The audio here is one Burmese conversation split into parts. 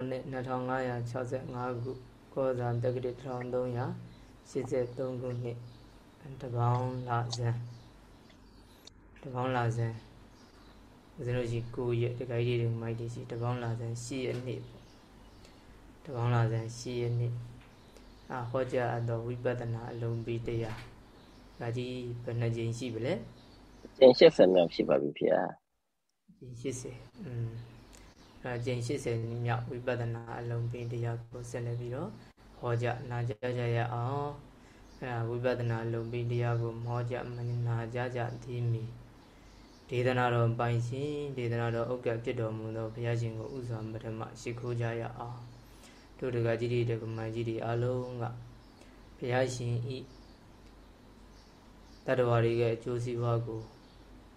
နှစ်2565ခုကောဇာတက္ကတိ1383ခုနှစ်တပေါင်းလာဇန်တပေါင်းလာဇန်ဦးဇင်းတို့ရှိ9ရက်တခိုင်းတွေမိုက်တွေရှိတပေါင်းလာဇန်10ရက်နေ့ပေါ့တပေါင်းလာဇန်10ရက်နေ့အာဟောကြားအပ်သောဝိပဿနာအလုံးပြီးတရားဒါကြီးဘယ်နှကြိမ်ရှိပြီလဲကျင်80မြောက်ရှိပါပြီဖေ။ကျင်80อืม အဲကျင်80မြောက်ဝိပဿနာအလုံးပြီးတရားကိုဆက်လက်ပြီးတော့ဟောကြားနာကြားကြရအောင်။အဲဝိပဿနာအလုံးပြီးတရားကိုမောကြားမနာကြားကြသည်မီဒေသနာတော်ပိုင်ရှင်ဒေသနာတော်ဥက္ကဖြစ်တော်မူသောဘုရားရှင်ကိုဥစွာပထမရှိခိုးကြရအောင်။တို့တကကြီးတွေတကမကြီးတွေအလုံးကဘုရားရှင်ဤတတ္တဝါတွေရဲ့အကျိုးစီးပွားကို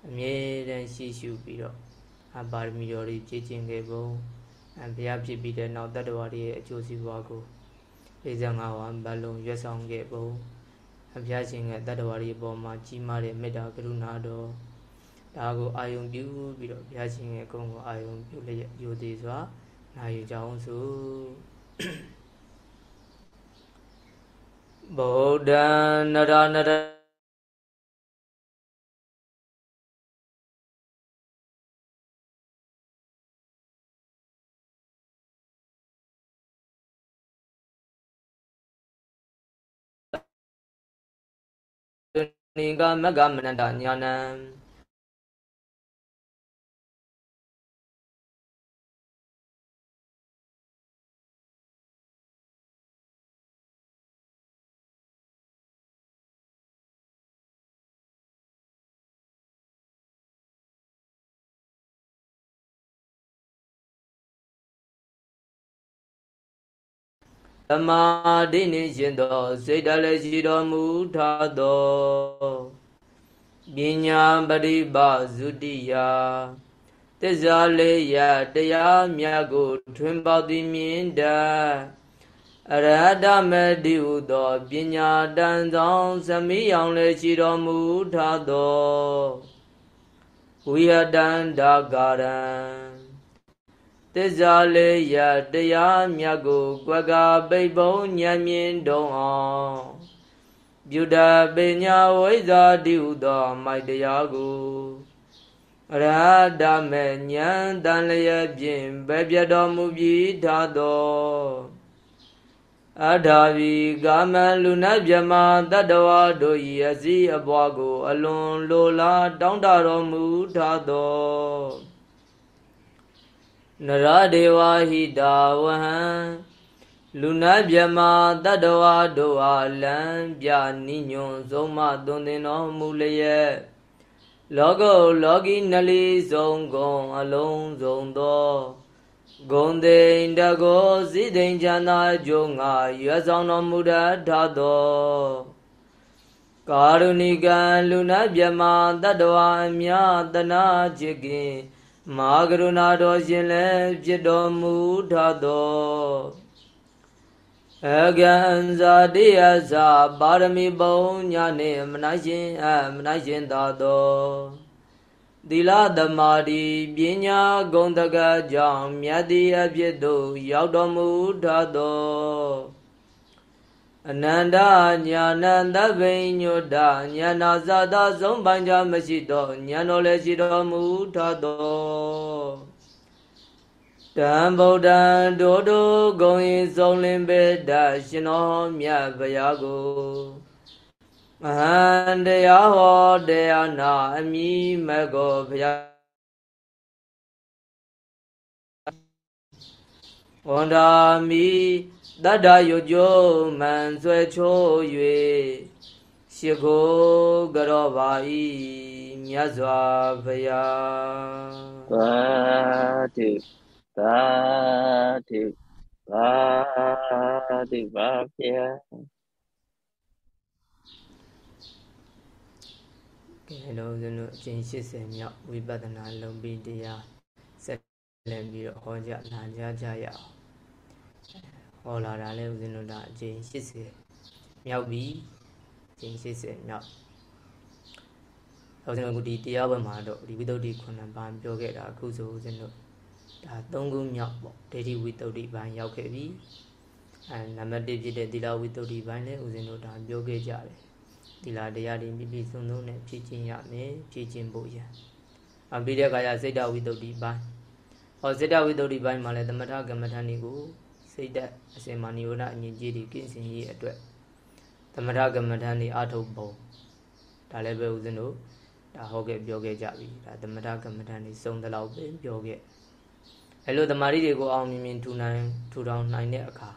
အမြဲတမ်းရှိရှုပြီးတော့အ ပါရမီတော်တွေပြည့်ကျင်ခဲ့ပုံအဘုရားဖြစ်ပြီးတဲ့နောက်တတ္တဝါတွေရဲ့အကျိုးစီးပွားကို45ဝါဘလုံးရွတ်ဆောင်ခဲ့ပုံအဘုရားရှင်ရဲ့တတ္တဝါတွေအပေါ်မှာကြီးမားတဲ့မေတ္တာကရုဏာတော်ဒါကိုအာယုံပြုပြီးတော့ဘုရားရှင်ရဲ့ဂုဏ်ကိုအာယုံပြုလျက်ယူသေးစွာနာယူကြအောင်စို့ဗုဒ္ဓံနရနရ နိကမကမနတညာနံ သမာဓိနှင့်ရှင်သောစိတ်တလည်းရှိတော်မူထသောပညာပရိပါဇုတိယတစ္ဆာလေးရတရားမြတ်ကို ထွင်ပေါသည်မြင်တအရဟတမတိဟုသောပညာတန်ဆောင်သမိအောင်လည်းရှိတော်မူထသောဝိဟတန္တကာရံ သစ္စာလေးရတရားမြတ်ကိုကွက်ကပိတ်ပုံညံမြင်တုံအောင်ပြုတပညာဝိဇာတိဟုသောမိုက်တရားကိုအရဟတမေဉာဏ်တန်လျက်ဖြင့်ပဲပြတော်မူပြီးထားသောအထာဝီကာမလူနတ်မြမတတ္တဝါတို့၏အစည်းအပွားကို အလွန်လိုလားတောင်းတတော်မူထားသော နရဒေဝဟိတာဝဟံလူနာမြမတတ္တဝါတို့အားလံပြနိညွန်ဆုံးမသွန်သင်တော်မူလျက်လောကုလောကီနလီဆုံးကုန်အလုံးစုံသောဂုံသိန်တကောစိသိန်ချန္တာကျုံငါရွယ်ဆောင်တော်မူတတ်သောကာရုဏိကံလူနာမြမတတ္တဝါအမြတနာจิตကင် မာကရုဏာတော်ရှင်လည်းဖြစ်တော်မူထသောအကံဇာတိယဇာပါရမီပုံညာနှင့်မနိုင်ရှင်အမနိုင်ရှင်သာသောသီလသမာဓိပညာဂုဏ်တကကြောင့်မြတ်တိအဖြစ်သို့ရောက်တော်မူထသော အနန္တညာဏသဗ္ဗညုတညာနာဇာတာဆုံးပိုင်းကြမရှိသောညာတော်လည်းရှိတော်မူထသောတံဗုဒ္ဓံဒိုဒိုဂုံဤဆုံးလင်းပေတရှင်တော်မြတ်ဗျာကိုမဟန်တရားဟောတရားနာအမိမကောဗျာဝန္ဒာမိ တတ္တယုကျိုးမှန်ဆွဲချိုး၍ရှိခိုးကြောပါဤမြတ်စွာဘုရားသာတိသာတိသာတိပါဗျာကဲလုံးစုံတို့အကျင့်80မြောက်ဝိပဿနာလုံပြီးတရားဆက်လက်ပြီးတော့ဟောကြားနာကြားကြရအောင် ဟောလာတာလဲဦးဇင်းတို့ဒါအကျဉ်80မြောက်ပြီအကျဉ်80မြောက်ဦးဇင်းတို့ဒီတရားပွဲမှာတော့ဒီဝိသုဒ္ဓိခုနှစ်ပါးပြောခဲ့တာအခုဆိုဦးဇင်းတို့ဒါ၃ခုမြောက်ပေါ့ဒိဋ္ဌိဝိတ္တုဘိုင်းရောက်ခဲ့ပြီအဲနံပါတ်1ဖြစ်တဲ့သီလဝိတ္တုဘိုင်းလည်းဦးဇင်းတို့ဒါပြောခဲ့ကြတယ်သီလတရားတွေပြည့်ပြည့်စုံစုံနဲ့ဖြည့်ခြင်းရမယ်ဖြည့်ခြင်းဖို့ရအပြီးတဲ့အခါကျစိတ်တဝိတ္တုဘိုင်းဟောစိတ်တဝိတ္တုဘိုင်းမှာလည်းသမထကမ္မထန်တွေကို စိတ်တက်အစင်မာနိဝရအငြင်းကြီးတွေကင်းစင်ရေးအတွက်သမထကမ္မထန်တွေအထုတ်ပုံဒါလည်းပဲဦးဇင်းတို့ဒါဟောခဲ့ပြောခဲ့ကြပြီဒါသမထကမ္မထန်တွေစုံတလောက်ပဲပြောခဲ့အဲလိုတမာရီတွေကိုအောင်မြင်မြင်ထူနိုင်ထူထောင်နိုင်တဲ့အခါ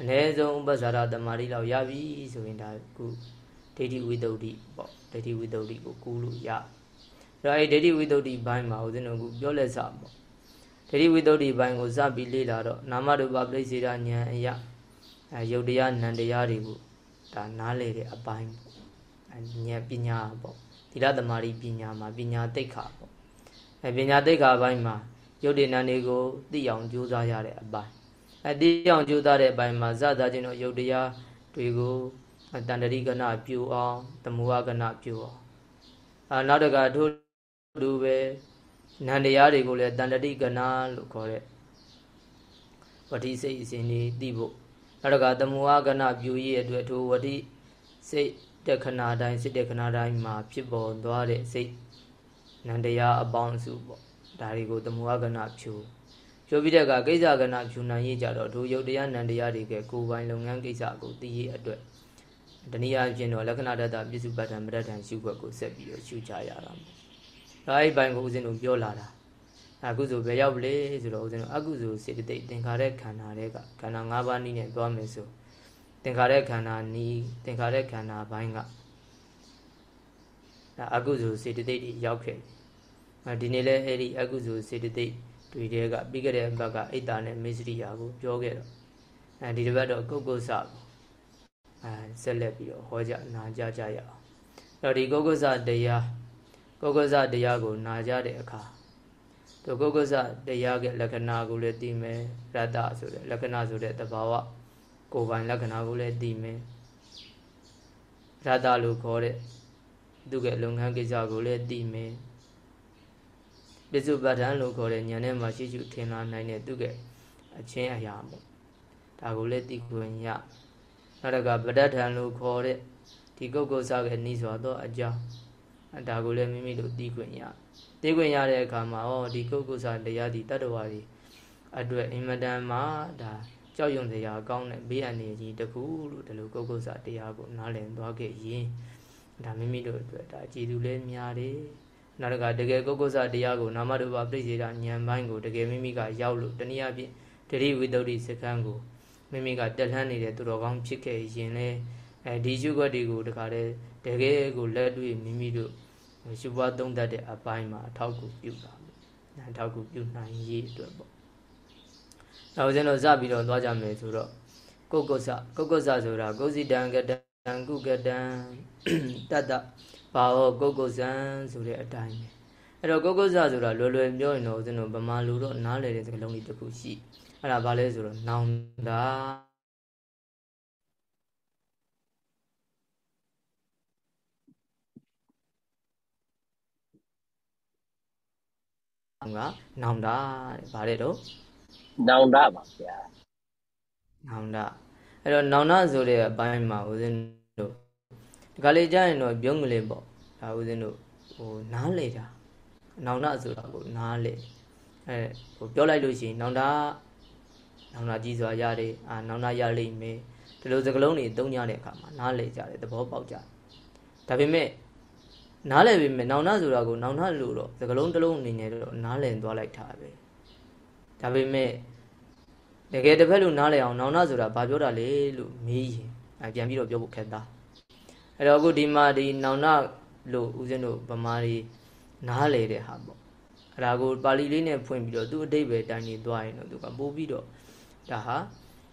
အ ਨੇ ဆုံးဥပ္ပဇာရတမာရီလောက်ရပြီဆိုရင်ဒါခုဒိဋ္ဌိဝိတ္တုပေါ့ဒိဋ္ဌိဝိတ္တုကိုကူးလို့ရအဲ့တော့အဲဒိဋ္ဌိဝိတ္တုဘိုင်းမှာဦးဇင်းတို့ကပြောလက်စပေါ့ ဒိဋ္ဌိဝိတ္တုဘိုင်းကိုစပြီးလေ့လာတော့နာမရူပပရိစ္ဆေဒဉာဏ်အယအဲယုတ်တရားနံတရားတွေကိုဒါနားလေတဲ့အပိုင်းပေါ့အဲဉာဏ်ပညာပေါ့သီလသမารိပညာမှာပညာတိတ်ခါပေါ့အဲပညာတိတ်ခါဘိုင်းမှာယုတ်တေနံတွေကိုသိအောင်ကြိုးစားရတဲ့အပိုင်းအဲသိအောင်ကြိုးစားတဲ့အပိုင်းမှာဇာတာချင်းတို့ယုတ်တရားတွေကိုတန်တရိကဏပြူအောင်သမုဟကဏပြူအောင်အာနောက်တကထို့လူပဲ နန္တရားတွေကိုလည်းတန်တရိကဏလို့ခေါ်တဲ့ဝတိစိတ်အစဉ်လေးသိဖို့နောက်တကသမုဟကဏပြူရဲ့အတွက်ထိုဝတိစိတ်တခဏတိုင်းစိတ်တခဏတိုင်းမှာဖြစ်ပေါ်သွားတဲ့စိတ်နန္တရားအပေါင်းစုပေါ့ဒါတွေကိုသမုဟကဏဖြူဖြိုးပြီးတဲ့အခါကိစ္စကဏဖြူနိုင်ရကြတော့ဒုယုတ်တရားနန္တရားတွေကကိုယ်ပိုင်လုပ်ငန်းကိစ္စကိုသိရအတွက်တနည်းအားဖြင့်တော့လက္ခဏာတတပြစ္စုပ္ပတ္တမရတ္တန်ရှုွက်ကိုဆက်ပြီးတော့ရှုကြရတာပေါ့။ ဒါအဲ့ဘိုင်းကိုဦးဇင်းတို့ပြောလာတာ။အခုဆိုဘယ်ရောက်လဲဆိုတော့ဦးဇင်းတို့အကုသိုလ်စေတသိက်သင်္ခါရခန္ဓာတွေကခန္ဓာ၅ပါးနည်းနဲ့သွားမယ်ဆိုသင်္ခါရခန္ဓာနီးသင်္ခါရခန္ဓာဘိုင်းကဒါအကုသိုလ်စေတသိက်တွေရောက်ခဲ့။ဒီနေ့လဲအဲ့ဒီအကုသိုလ်စေတသိက်တွေတဲကပြီးခဲ့တဲ့ဘက်ကအိတ်တာနဲ့မေစရိယာကိုပြောခဲ့တော့အဲဒီတစ်ပတ်တော့ကုတ်ကုတ်စကိုအဲဆက်လက်ပြီးတော့ဟောကြနာကြကြရအောင်အဲ့တော့ဒီကုက္ကုဇတရား ကုက္ကုဇတရားကိုနာကြတဲ့အခါသူကုက္ကုဇတရားရဲ့လက္ခဏာကိုလည်းသိမယ်ရတ္တဆိုတဲ့လက္ခဏာဆိုတဲ့သဘာဝကိုယ်ပိုင်လက္ခဏာကိုလည်းသိမယ်ရတ္တလို့ခေါ်တဲ့သူ့ရဲ့လုပ်ငန်းကိစ္စကိုလည်းသိမယ်ပစ္စုပ္ပတ္ထန်လို့ခေါ်တဲ့ဉာဏ်နဲ့မှရှိရှိထင်လာနိုင်တဲ့သူ့ရဲ့အချင်းအရာပေါ့ဒါကိုလည်းသိခွင့်ရနောက်တကပဋ္ဌာန်လို့ခေါ်တဲ့ဒီကုတ်ကုတ်စကနီးစွာသောအကြောင်း ဒါကိုလည်းမိမိတို့သိခွင့်ရသိခွင့်ရတဲ့အခါမှာဩဒီကုတ်ကုတ်စတရားဒီတတ္တဝါတွေအတွက်အင်မတန်မှဒါကြောက်ရွံ့စရာကောင်းတဲ့ဘေးအန္တရာယ်ကြီးတခုလို့ဒီလိုကုတ်ကုတ်စတရားကိုနားလည်သွားခဲ့ရင်ဒါမိမိတို့အတွက်ဒါကြည်သူလည်းများတယ်နောက်တကတကယ်ကုတ်ကုတ်စတရားကိုနာမရူပပြိစေတာဉာဏ်ပိုင်းကိုတကယ်မိမိကရောက်လို့တနည်းအားဖြင့်တတိဝိတ္တုစကံကိုမိမိကတက်လှမ်းနေတဲ့သူတော်ကောင်းဖြစ်ခဲ့ရင်လည်းအဲဒီရှုခွက်တွေကိုတခါတည်း တကယ်ကိုလက်တွေ့မိမိတို့ရှုပွားသုံးတတ်တဲ့အပိုင်းမှာအထောက်ကူပြုတာပေါ့အထောက်ကူပြုနိုင်ရေးအတွက်ပေါ့နောက်ကျွန်တော်စပြီးတော့သွားကြမယ်ဆိုတော့ကုတ်ကုတ်ဆကုတ်ကုတ်ဆဆိုတာကုသိတံကတံကုကတံတတ္တဘာဟောကုတ်ကုတ်ဆံဆိုတဲ့အတိုင်းပဲအဲ့တော့ကုတ်ကုတ်ဆဆိုတာလွယ်လွယ်ပြောရင်တော့ကျွန်တော်ဗမာလူတော့နားလည်တဲ့စကားလုံးလေးတစ်ခုရှိအဲ့ဒါဘာလဲဆိုတော့နောင်တာ ကနောင်တာတဲ့ဗါတဲ့တော့နောင်တာပါဗျာနောင်တာအဲ့တော့နောင်နာဆိုတဲ့အပိုင်းမှာဦးဇင်းတို့ဒီကလေးကြားရင်တော့ပြုံးကလေးပေါ့ဒါဦးဇင်းတို့ဟိုနားလေတာနောင်နာဆိုတာကိုနားလေအဲဟိုပြောလိုက်လို့ရှိရင်နောင်တာနောင်နာကြီးစွာရတယ်အာနောင်နာရလိမ့်မယ်ဒီလိုစကလုံးတွေသုံးကြတဲ့အခါမှာနားလည်ကြတယ်သဘောပေါက်ကြဒါပေမဲ့ နားလည်ပေမဲ့နောင်နာဆိုတာကိုနောင်နာလို့တော့စကလုံးတစ်လုံးအနေနဲ့တော့နားလည်သွားလိုက်တာပဲဒါပေမဲ့တကယ်တစ်ဖက်လို့နားလည်အောင်နောင်နာဆိုတာဘာပြောတာလဲလို့မေးရင်အပြန်ပြီးတော့ပြောဖို့ခက်တာအဲ့တော့အခုဒီမှာဒီနောင်နာလို့ဦးဇင်းတို့ဗမာတွေနားလေတဲ့ဟာပေါ့အဲ့ဒါကိုပါဠိလေးနဲ့ဖွင့်ပြီးတော့သူ့အတိတ်ပဲတိုင်းနေသွားရင်တော့သူကပို့ပြီးတော့ဒါဟာ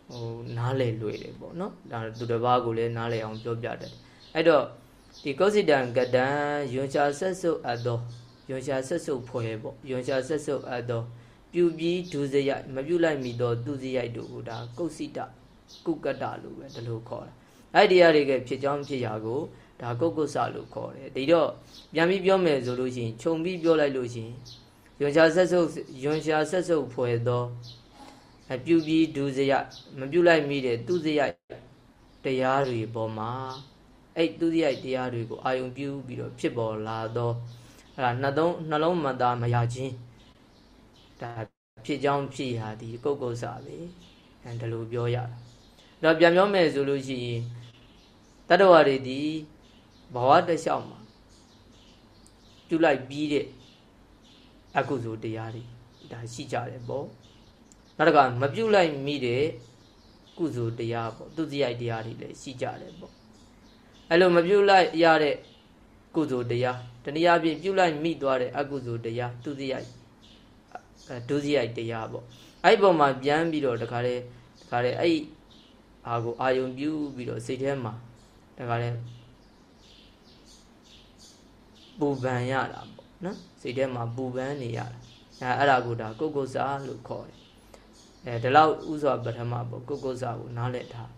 ဟိုနားလေလွယ်တယ်ပေါ့နော်ဒါသူတစ်ပါးကိုလည်းနားလေအောင်ပြောပြတယ်အဲ့တော့ ဒီကောစိတံကတံယွန်ချာဆက်စုပ်အပ်သောယွန်ချာဆက်စုပ်ဖွယ်ပေါ့ယွန်ချာဆက်စုပ်အပ်သောပြုပြီးဒုစရိုက်မပြုလိုက်မိသောသူစရိုက်တို့ကိုဒါကုစိတကုကတလို့ပဲဒီလိုခေါ်တာအဲ့ဒီအရာတွေကဖြစ်ကြောင်းဖြစ်ရာကိုဒါကုတ်ကုဆလို့ခေါ်တယ်ဒီတော့ပြန်ပြီးပြောမယ်ဆိုလို့ရှိရင်ခြုံပြီးပြောလိုက်လို့ရှိရင်ယွန်ရှာဆက်ဆုပ်ယွန်ရှာဆက်ဆုပ်ဖွယ်သောအပြုပြီးဒုစရမပြုလိုက်မိတဲ့သူစရတရားတွေပေါ်မှာ အဲ့သူစရတရားတွေကိုအာယုံပြုပြီးတော့ဖြစ်ပေါ်လာသောအဲ့ဒါနှလုံးနှလုံးမသားမရခြင်းဒါဖြစ်ကြောင်းဖြစ်ရာဒီကုတ်ကုတ်စာပဲအဲဒီလိုပြောရတာတော့ပြန်ပြောမယ်ဆိုလို့ရှိရင်တတ္တဝါတွေဒီဘဝတလျှောက်မှာပြုလိုက်ပြီးတဲ့အကုသိုလ်တရားတွေဒါရှိကြတယ်ပေါ့နောက်တစ်ခါမပြုလိုက်မိတဲ့ကုသိုလ်တရားပေါ့သူစရိုက်တရားတွေလည်းရှိကြတယ်ပေါ့ အဲ့လိုမပြုလိုက်ရတဲ့ကုသိုလ်တရားတနည်းအားဖြင့်ပြုလိုက်မိသွားတဲ့အကုသိုလ်တရားသူစရိုက်ဒုစရိုက်တရားပေါ့အဲ့ဒီပုံမှာပြန်ပြီးတော့တခါလေတခါလေအဲ့အာကိုအာယုံပြုပြီးတော့စိတ်ထဲမှာတခါလေပူပန်ရတာပေါ့နော်စိတ်ထဲမှာပူပန်နေရတာအဲအဲ့ဒါကိုဒါကုတ်ကုတ်စာလို့ခေါ်တယ်အဲဒီလောက်ဥစွာပထမပေါ့ကုတ်ကုတ်စာကိုနားလည်ထား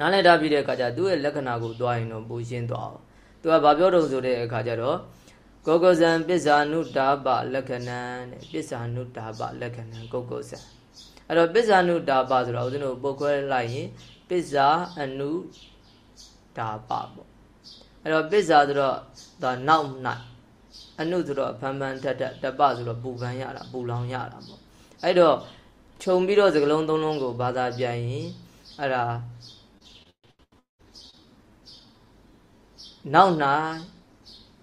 နားလည်ထားပြီးတဲ့အခါကျသူ့ရဲ့လက္ခဏာကိုသွားရင်တော့ပူရှင်းသွားအောင်သူကဘာပြောတုံဆိုတဲ့အခါကျတော့ကောကောဇံပစ္စာနုတာပလက္ခဏံတဲ့ပစ္စာနုတာပလက္ခဏံကုတ်ကုတ်ဇံအဲ့တော့ပစ္စာနုတာပဆိုတာဦးဇင်းတို့ပုတ်ခွဲလိုက်ရင်ပစ္စာအနုတာပပေါ့အဲ့တော့ပစ္စာဆိုတော့ဒါနောက်၌အနုဆိုတော့ဖန်ဖန်ထက်ထက်တပဆိုတော့ပူပန်ရတာပူလောင်ရတာပေါ့အဲ့တော့ခြုံပြီးတော့စကလုံးသုံးလုံးကိုဘာသာပြန်ရင်အဲ့ဒါ နောက်၌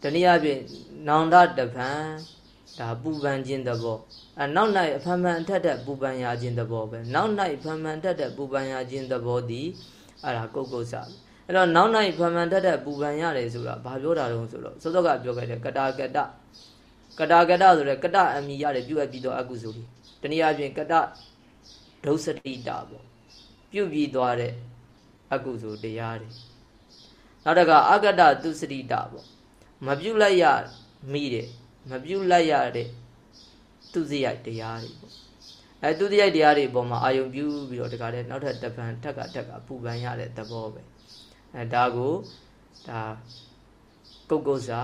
တနည်းအားဖြင့်နောင်တတပံဒါပူပန်ခြင်းသဘောအနောက်၌အဖန်ဖန်ထက်ထက်ပူပန်ရခြင်းသဘောပဲနောက်၌ဖန်ဖန်ထက်ထက်ပူပန်ရခြင်းသဘောသည်အဲ့ဒါကုတ်ကုတ်စာအဲ့တော့နောက်၌ဖန်ဖန်ထက်ထက်ပူပန်ရတယ်ဆိုတာဘာပြောတာတုံးဆိုတော့စောစောကပြောခဲ့တဲ့ကတာကတကတာကတဆိုတဲ့ကတအမိရတယ်ပြုတ်အပ်ပြီးတော့အကုသိုလ်တနည်းအားဖြင့်ကတဒုစတိတာပေါ့ပြုတ်ပြီးသွားတဲ့အကုသိုလ်တရားတွေ နောက်တကအကတသူစတိတာပေါ့မပြုတ်လိုက်ရမိတဲ့မပြုတ်လိုက်ရတဲ့သူစရိုက်တရားတွေပေါ့အဲသူစရိုက်တရားတွေပေါ်မှာအာယုံပြုပြီးတော့တခါတည်းနောက်ထပ်တပံထက်ကထက်ကပူပန်ရတဲ့သဘောပဲအဲဒါကိုဒါကုတ်ကုတ်စာ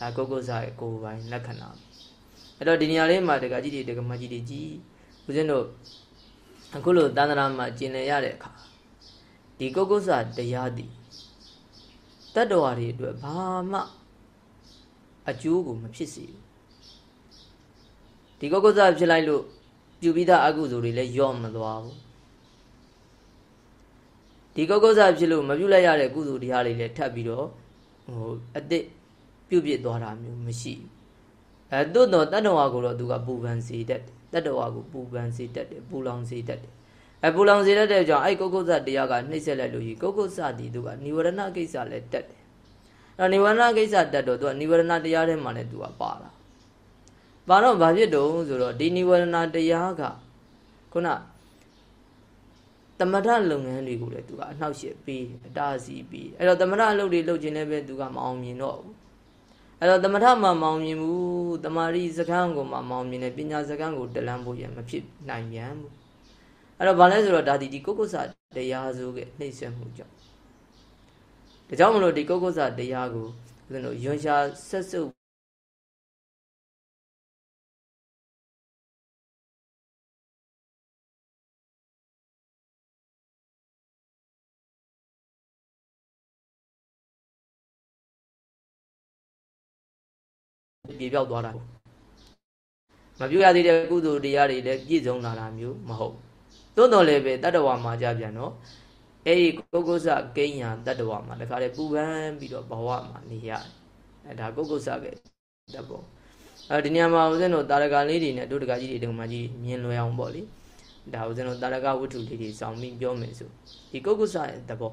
ဒါကုတ်ကုတ်စာရဲ့ကိုယ်ပိုင်လက္ခဏာအဲ့တော့ဒီနေရာလေးမှာတကကြီးတွေတကမကြီးတွေကြီးဦးဇင်းတို့အခုလိုတန်တရာမှာကျင်လည်ရတဲ့အခါဒီကုတ်ကုတ်စာတရားသည် တတ္တဝါတွေအတွက်ဘာမှအကျိုးကိုမဖြစ်စေဘူးဒီကုတ်ကုတ်စာဖြစ်လိုက်လို့ပြုပြီးသားအကုသိုလ်တွေလည်းယော့မသွားဘူးဒီကုတ်ကုတ်စာဖြစ်လို့မပြုလိုက်ရတဲ့ကုသိုလ်တရားတွေလည်းထပ်ပြီးတော့ဟိုအစ်စ်ပြုတ်ပြစ်သွားတာမျိုးမရှိဘူးအဲသို့တော့တတ္တဝါကိုတော့သူကပူပန်စေတတ်တယ်တတ္တဝါကိုပူပန်စေတတ်တယ်ပူလောင်စေတတ်တယ် အဲပူလောင်စေတတ်တဲ့ကြောင့်အဲ့ကုတ်ကုတ်စတရားကနှိမ့်ဆက်လိုက်လို့ကြီးကုတ်ကုတ်စတည်သူကនិဝရဏကိစ္စလည်းတက်တယ်အဲនិဝရဏကိစ္စတက်တော့သူကនិဝရဏတရားထဲမှာလည်းသူကပါတာပါတော့ဘာဖြစ်တုံးဆိုတော့ဒီនិဝရဏတရားကခုနသမထလုပ်ငန်းတွေကိုလည်းသူကအနှောက်အယှက်ပေးအတားအဆီးပေးအဲ့တော့သမထအလုပ်တွေလုပ်ခြင်းလည်းပဲသူကမအောင်မြင်တော့ဘူးအဲ့တော့သမထမှာမောင်မြင်ဘူးတမာရီစကန်းကိုမှမောင်မြင်တယ်ပညာစကန်းကိုတလန်းဖို့ရမဖြစ်နိုင်ပြန်ဘူး အဲ့တော့ဘာလဲဆိုတော့ဒါဒီဒီကုက္ကုဆတရားစုရဲ့နှိမ့်ဆက်မှုကြောင့်ဒါကြောင့်မလို့ဒီကုက္ကုဆတရားကိုဦးဇင်းတို့ယွန်ရှာဆက်စုပ်ပြေပြောက်သွားတာမပြုတ်ရသေးတဲ့ကုသိုလ်တရားတွေလည်းပြည့်စုံလာတာမျိုးမဟုတ် သို့တော်လည်းပဲတတ္တဝါမှာကြပြန်တော့အဲ့ဒီကုက္ကုဆကိညာတတ္တဝါမှာတခါလေပူပန်းပြီးတော့ဘဝမှာနေရတယ်အဲဒါကုက္ကုဆပဲတဘောအဲဒီနေရာမှာဦးဇင်းတို့တာရကလေးတွေနဲ့တို့တကကြီးတွေတုံမကြီးမြင်လွယ်အောင်ပေါ့လေဒါဦးဇင်းတို့တာရကဝတ္ထုလေးတွေစောင့်ပြီးပြောမယ်ဆိုဒီကုက္ကုဆရဲ့တဘော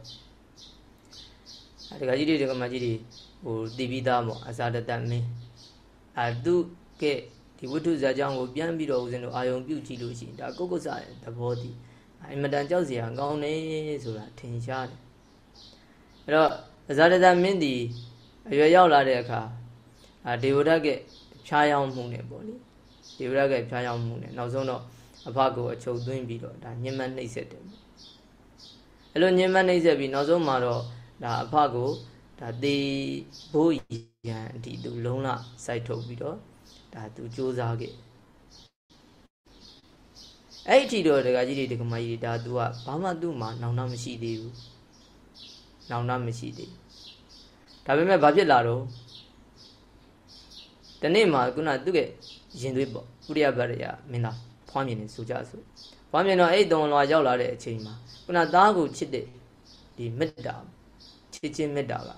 အဲတကကြီးတွေတုံမကြီးတွေဟိုတည်ပြီးသားပေါ့အစာတတမင်းအဲသူကဲ ဒီဝိထုဇာကြောင့်ကိုပြန်ပြီးတော့ဦးဇင်းတို့အာယုံပြုတ်ကြည့်လို့ရှိရင်ဒါကုက္ကုဆရဲ့သဘောတည်အင်မတန်ကြောက်စရာကောင်းတယ်ဆိုတာထင်ရှားတယ်အဲ့တော့ဇာတတမင်းဒီအရွယ်ရောက်လာတဲ့အခါအာဒေဝရတ်ကဖြားယောင်းမှုနဲ့ပေါ့လေဒေဝရတ်ကဖြားယောင်းမှုနဲ့နောက်ဆုံးတော့အဖကိုအချုပ်သွင်းပြီးတော့ဒါညှဉ်းမနှိပ်စက်တယ်အဲ့လိုညှဉ်းမနှိပ်စက်ပြီးနောက်ဆုံးမှာတော့ဒါအဖကိုဒါတေဘိုးရန်အထိသူလုံးလစိုက်ထုတ်ပြီးတော့ ဒါသူစူးစမ်းခဲ့အဲ့ဒီတော့ဒကာကြီးတွေဒကာမကြီးတွေဒါသူကဘာမှသူ့မှာနောင်နာမရှိသေးဘူးနောင်နာမရှိသေးဒါပေမဲ့ဘာဖြစ်လာတော့တနေ့မှာခုနသူကရင်သွေးပေါ့ဥရိယဘရယမင်းသားဖွားမြင်နေဆိုကြဆိုဖွားမြင်တော့အဲ့တုံလွာရောက်လာတဲ့အချိန်မှာခုနသားကိုချစ်တဲ့ဒီမေတ္တာချစ်ချင်းမေတ္တာက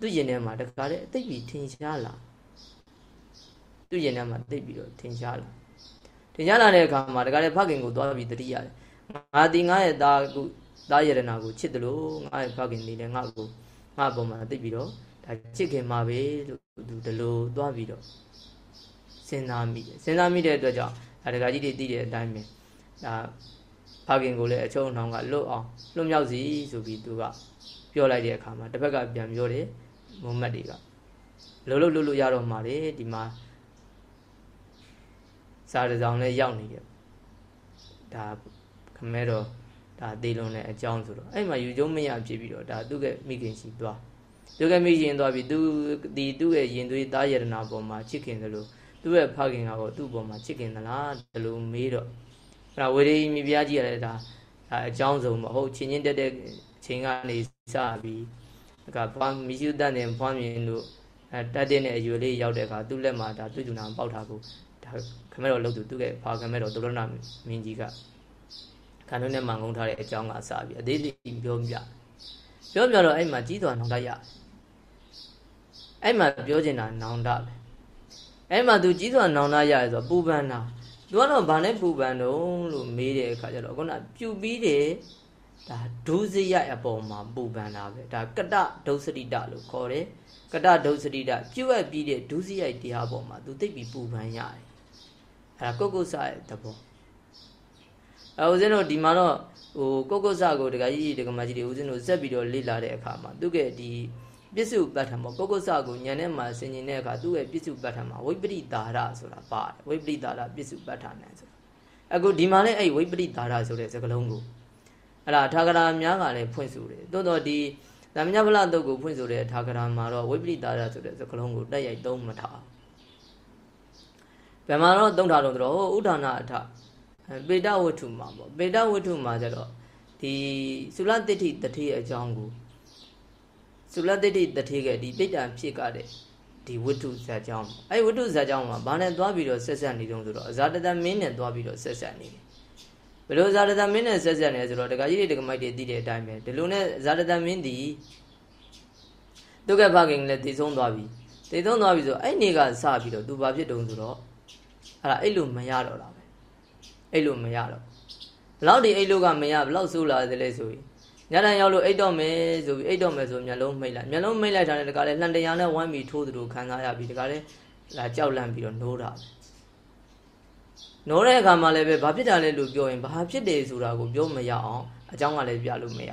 သူ့ရင်ထဲမှာတခါတည်းအသိပြီးထင်ရှားလာ သူ့ရင်ထဲမှာသိပြီးတော့ထင်ရှားလာထင်ရှားလာတဲ့အခါမှာတခါတည်းဖခင်ကိုသွားပြီးတတိရတယ်ငါဒီငါရဲ့သားကိုသားယရနာကိုချစ်တယ်လို့ငါရဲ့ဖခင်နေလည်းငါ့ကိုငါ့ပုံမှာသိပြီးတော့ဒါချစ်ခင်မှာပဲလို့သူဒီလိုသွားပြီးတော့စဉ်းစားမိတယ်စဉ်းစားမိတဲ့အတွက်ကြောင့်ဒါတကကြီးတွေသိတဲ့အတိုင်းပဲဒါဖခင်ကိုလည်းအချုံနှောင်းကလွတ်အောင်လွတ်မြောက်စီဆိုပြီးသူကပြောလိုက်တဲ့အခါမှာတစ်ဖက်ကပြန်ပြောတယ်မုံမတ်တွေကလှုပ်လှုပ်လှုပ်လှုပ်ရတော့မှာလေဒီမှာ စားတစောင်းလည်းရောက်နေတယ်ဒါခမဲတော့ဒါသေလုံးတဲ့အကြောင်းဆိုတော့အဲ့မှာယူကျုံမရဖြစ်ပြီးတော့ဒါသူကမိခင်ရှိသွားသူကမိရင်သွားပြီးသူဒီသူ့ရဲ့ရင်သွေးသားယရနာပေါ်မှာချစ်ခင်တယ်လို့သူ့ရဲ့ဖခင်ကတော့သူ့ပေါ်မှာချစ်ခင်သလားဒီလိုမေးတော့အဲ့ဒါဝေရီမိဖုရားကြီးရတယ်ဒါဒါအကြောင်းဆုံးမဟုတ်ချင်းချင်းတက်တဲ့ချိန်ကနေစပြီးဒါကဘာမိရှုတတ်တဲ့ဖွားမြင်လို့အဲတက်တဲ့အရွယ်လေးရောက်တဲ့အခါသူ့လက်မှာဒါသူ့ကျူနာပေါက်ထားကိုဒါ ခမဲတော်လှုပ်သူသူကဖာခမဲတော်ဒုရဏမင်းကြီးကခန္ဓာနဲ့မှန်ကုန်ထားတဲ့အကြောင်းကစပြီးအသေးသေးပြောပြပြောပြတော့အဲ့မှာကြီးတော်နောင်တရအဲ့မှာပြောချင်တာနောင်တပဲအဲ့မှာသူကြီးစွာနောင်နာရရဆိုပူပန်တာသူကတော့ဗာနဲ့ပူပန်တော့လို့မေးတဲ့အခါကျတော့ခုနပြူပြီးတယ်ဒါဒုစရိုက်အပေါ်မှာပူပန်တာပဲဒါကတဒုစရိတလို့ခေါ်တယ်ကတဒုစရိတပြုတ်အပ်ပြီးတဲ့ဒုစရိုက်တရားပေါ်မှာသူသိပြီးပူပန်ရတယ် အဲဒါကုတ်ကုတ်ဆရဲ့သဘောအဲဦးဇင်းတို့ဒီမှာတော့ဟိုကုတ်ကုတ်ဆကိုဒကာကြီးဒကာမကြီးတွေဦးဇင်းတို့ဇက်ပြီးတော့လေ့လာတဲ့အခါမှာသူကဒီပစ္စုပ္ပတ္ထမှာပုဂ္ဂုစကိုညံထဲမှာဆင်ញင်တဲ့အခါသူ့ရဲ့ပစ္စုပ္ပတ္ထမှာဝိပရိဒါရဆိုတာပါတယ်ဝိပရိဒါရပစ္စုပ္ပတ္ထနဲ့ဆိုတာအခုဒီမှာလည်းအဲ့ဝိပရိဒါရဆိုတဲ့စကားလုံးကိုအဲ့ဒါထာဂရာများကလည်းဖွင့်ဆိုတယ်သို့တော့ဒီသမညဗလတုတ်ကိုဖွင့်ဆိုတဲ့ထာဂရာမှာတော့ဝိပရိဒါရဆိုတဲ့စကားလုံးကိုတက်ရိုက်သုံးမထား ဘယ်မှာတော့သုံးထားတော့တော့ဥဒါနာအထပေတဝတ္ထုမှာပေါ့ပေတဝတ္ထုမှာကျတော့ဒီသုလတိဋ္ဌိတတိအကြောင်းကိုသုလတိတိတထေကဒီပိဋ္ဌာဖြစ်ကတဲ့ဒီဝတ္ထုဇာကြောင်းအဲ့ဝတ္ထုဇာကြောင်းမှာဘာနဲ့သွားပြီးတော့ဆက်ဆက်နေတုံးဆိုတော့အဇာတတမင်းနဲ့သွားပြီးတော့ဆက်ဆက်နေတယ်ဘယ်လိုဇာတတမင်းနဲ့ဆက်ဆက်နေဆိုတော့ဒကာကြီးတွေဒကာမိုက်တွေသိတဲ့အတိုင်းပဲဒီလိုနဲ့ဇာတတမင်းဒီဒုက္ခဖခင်လည်းတည်ဆုံးသွားပြီတည်ဆုံးသွားပြီဆိုအဲ့နေကစပြီးတော့သူဘာဖြစ်တုံးဆိုတော့ အဲ့ဒါအဲ့လိုမရတော့တာပဲအဲ့လိုမရတော့ဘလောက်ဒီအဲ့လိုကမရဘလောက်ဆိုးလာတယ်လဲဆိုရင်ညတန်ရောက်လို့အိတ်တော့မယ်ဆိုပြီးအိတ်တော့မယ်ဆိုမျက်လုံးမိတ်လိုက်မျက်လုံးမိတ်လိုက်တာနဲ့တခါလဲလှန်တရားနဲ့ဝမ်းပြီးထိုးသလိုခံစားရပြီးတခါလဲလာကြောက်လန့်ပြီးတော့နိုးတာနိုးတဲ့အခါမှာလည်းပဲဘာဖြစ်တာလဲလို့ပြောရင်ဘာဖြစ်တယ်ဆိုတာကိုပြောမရအောင်အကြောင်းကလည်းပြလို့မရ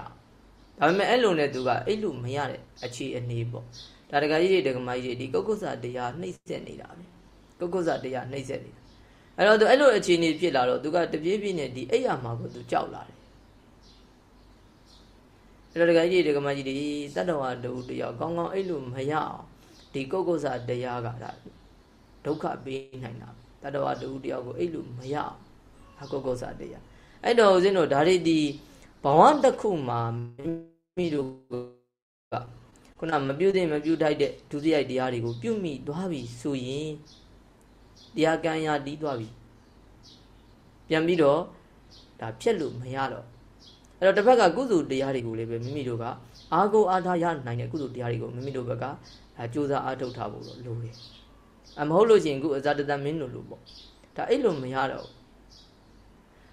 ဒါပေမဲ့အဲ့လိုနဲ့သူကအဲ့လိုမရတဲ့အခြေအနေပေါ့ဒါတခါကြီးတွေတက္ကမကြီးတွေဒီကုက္ကုဆတရားနှိမ့်ဆက်နေတာပဲကုက္ကုဆတရားနှိမ့်ဆက်နေတာ အဲ့တော့သူအဲ့လိုအခြေအနေဖြစ်လာတော့သူကတပြေးပြေးနဲ့ဒီအိယာမှာကိုသူကြောက်လာတယ်အဲ့တော့ဒကာကြီးဒကာမကြီးတွေတတ္တဝါတူတယောက်ကောင်းကောင်းအဲ့လိုမရအောင်ဒီကုက္ကုဆတရားကဒါဒုက္ခပေးနိုင်တာတတ္တဝါတူတယောက်ကိုအဲ့လိုမရအောင်အကုက္ကုဆတရားအဲ့တော့ဦးဇင်းတို့ဒါတွေဒီဘဝတစ်ခုမှာမိတို့ကခုနမပြုတ်တဲ့မပြုတ်ထိုက်တဲ့ဒုစရိုက်တရားတွေကိုပြုတ်မိသွားပြီဆိုရင် တရားကံရာတီးသွားပြီပြန်ပြီးတော့ဒါဖြက်လို့မရတော့အဲ့တော့တစ်ဖက်ကကုသိုလ်တရားတွေကိုလည်းပဲမိမိတို့ကအာကိုအားထားရနိုင်တဲ့ကုသိုလ်တရားတွေကိုမိမိတို့ဘက်ကဒါစူးစမ်းအားထုတ်ထားဖို့တော့လိုတယ်အမဟုတ်လို့ရှိရင်ခုအဇာတတမင်းလို့လို့ပေါ့ဒါအဲ့လိုမရတော့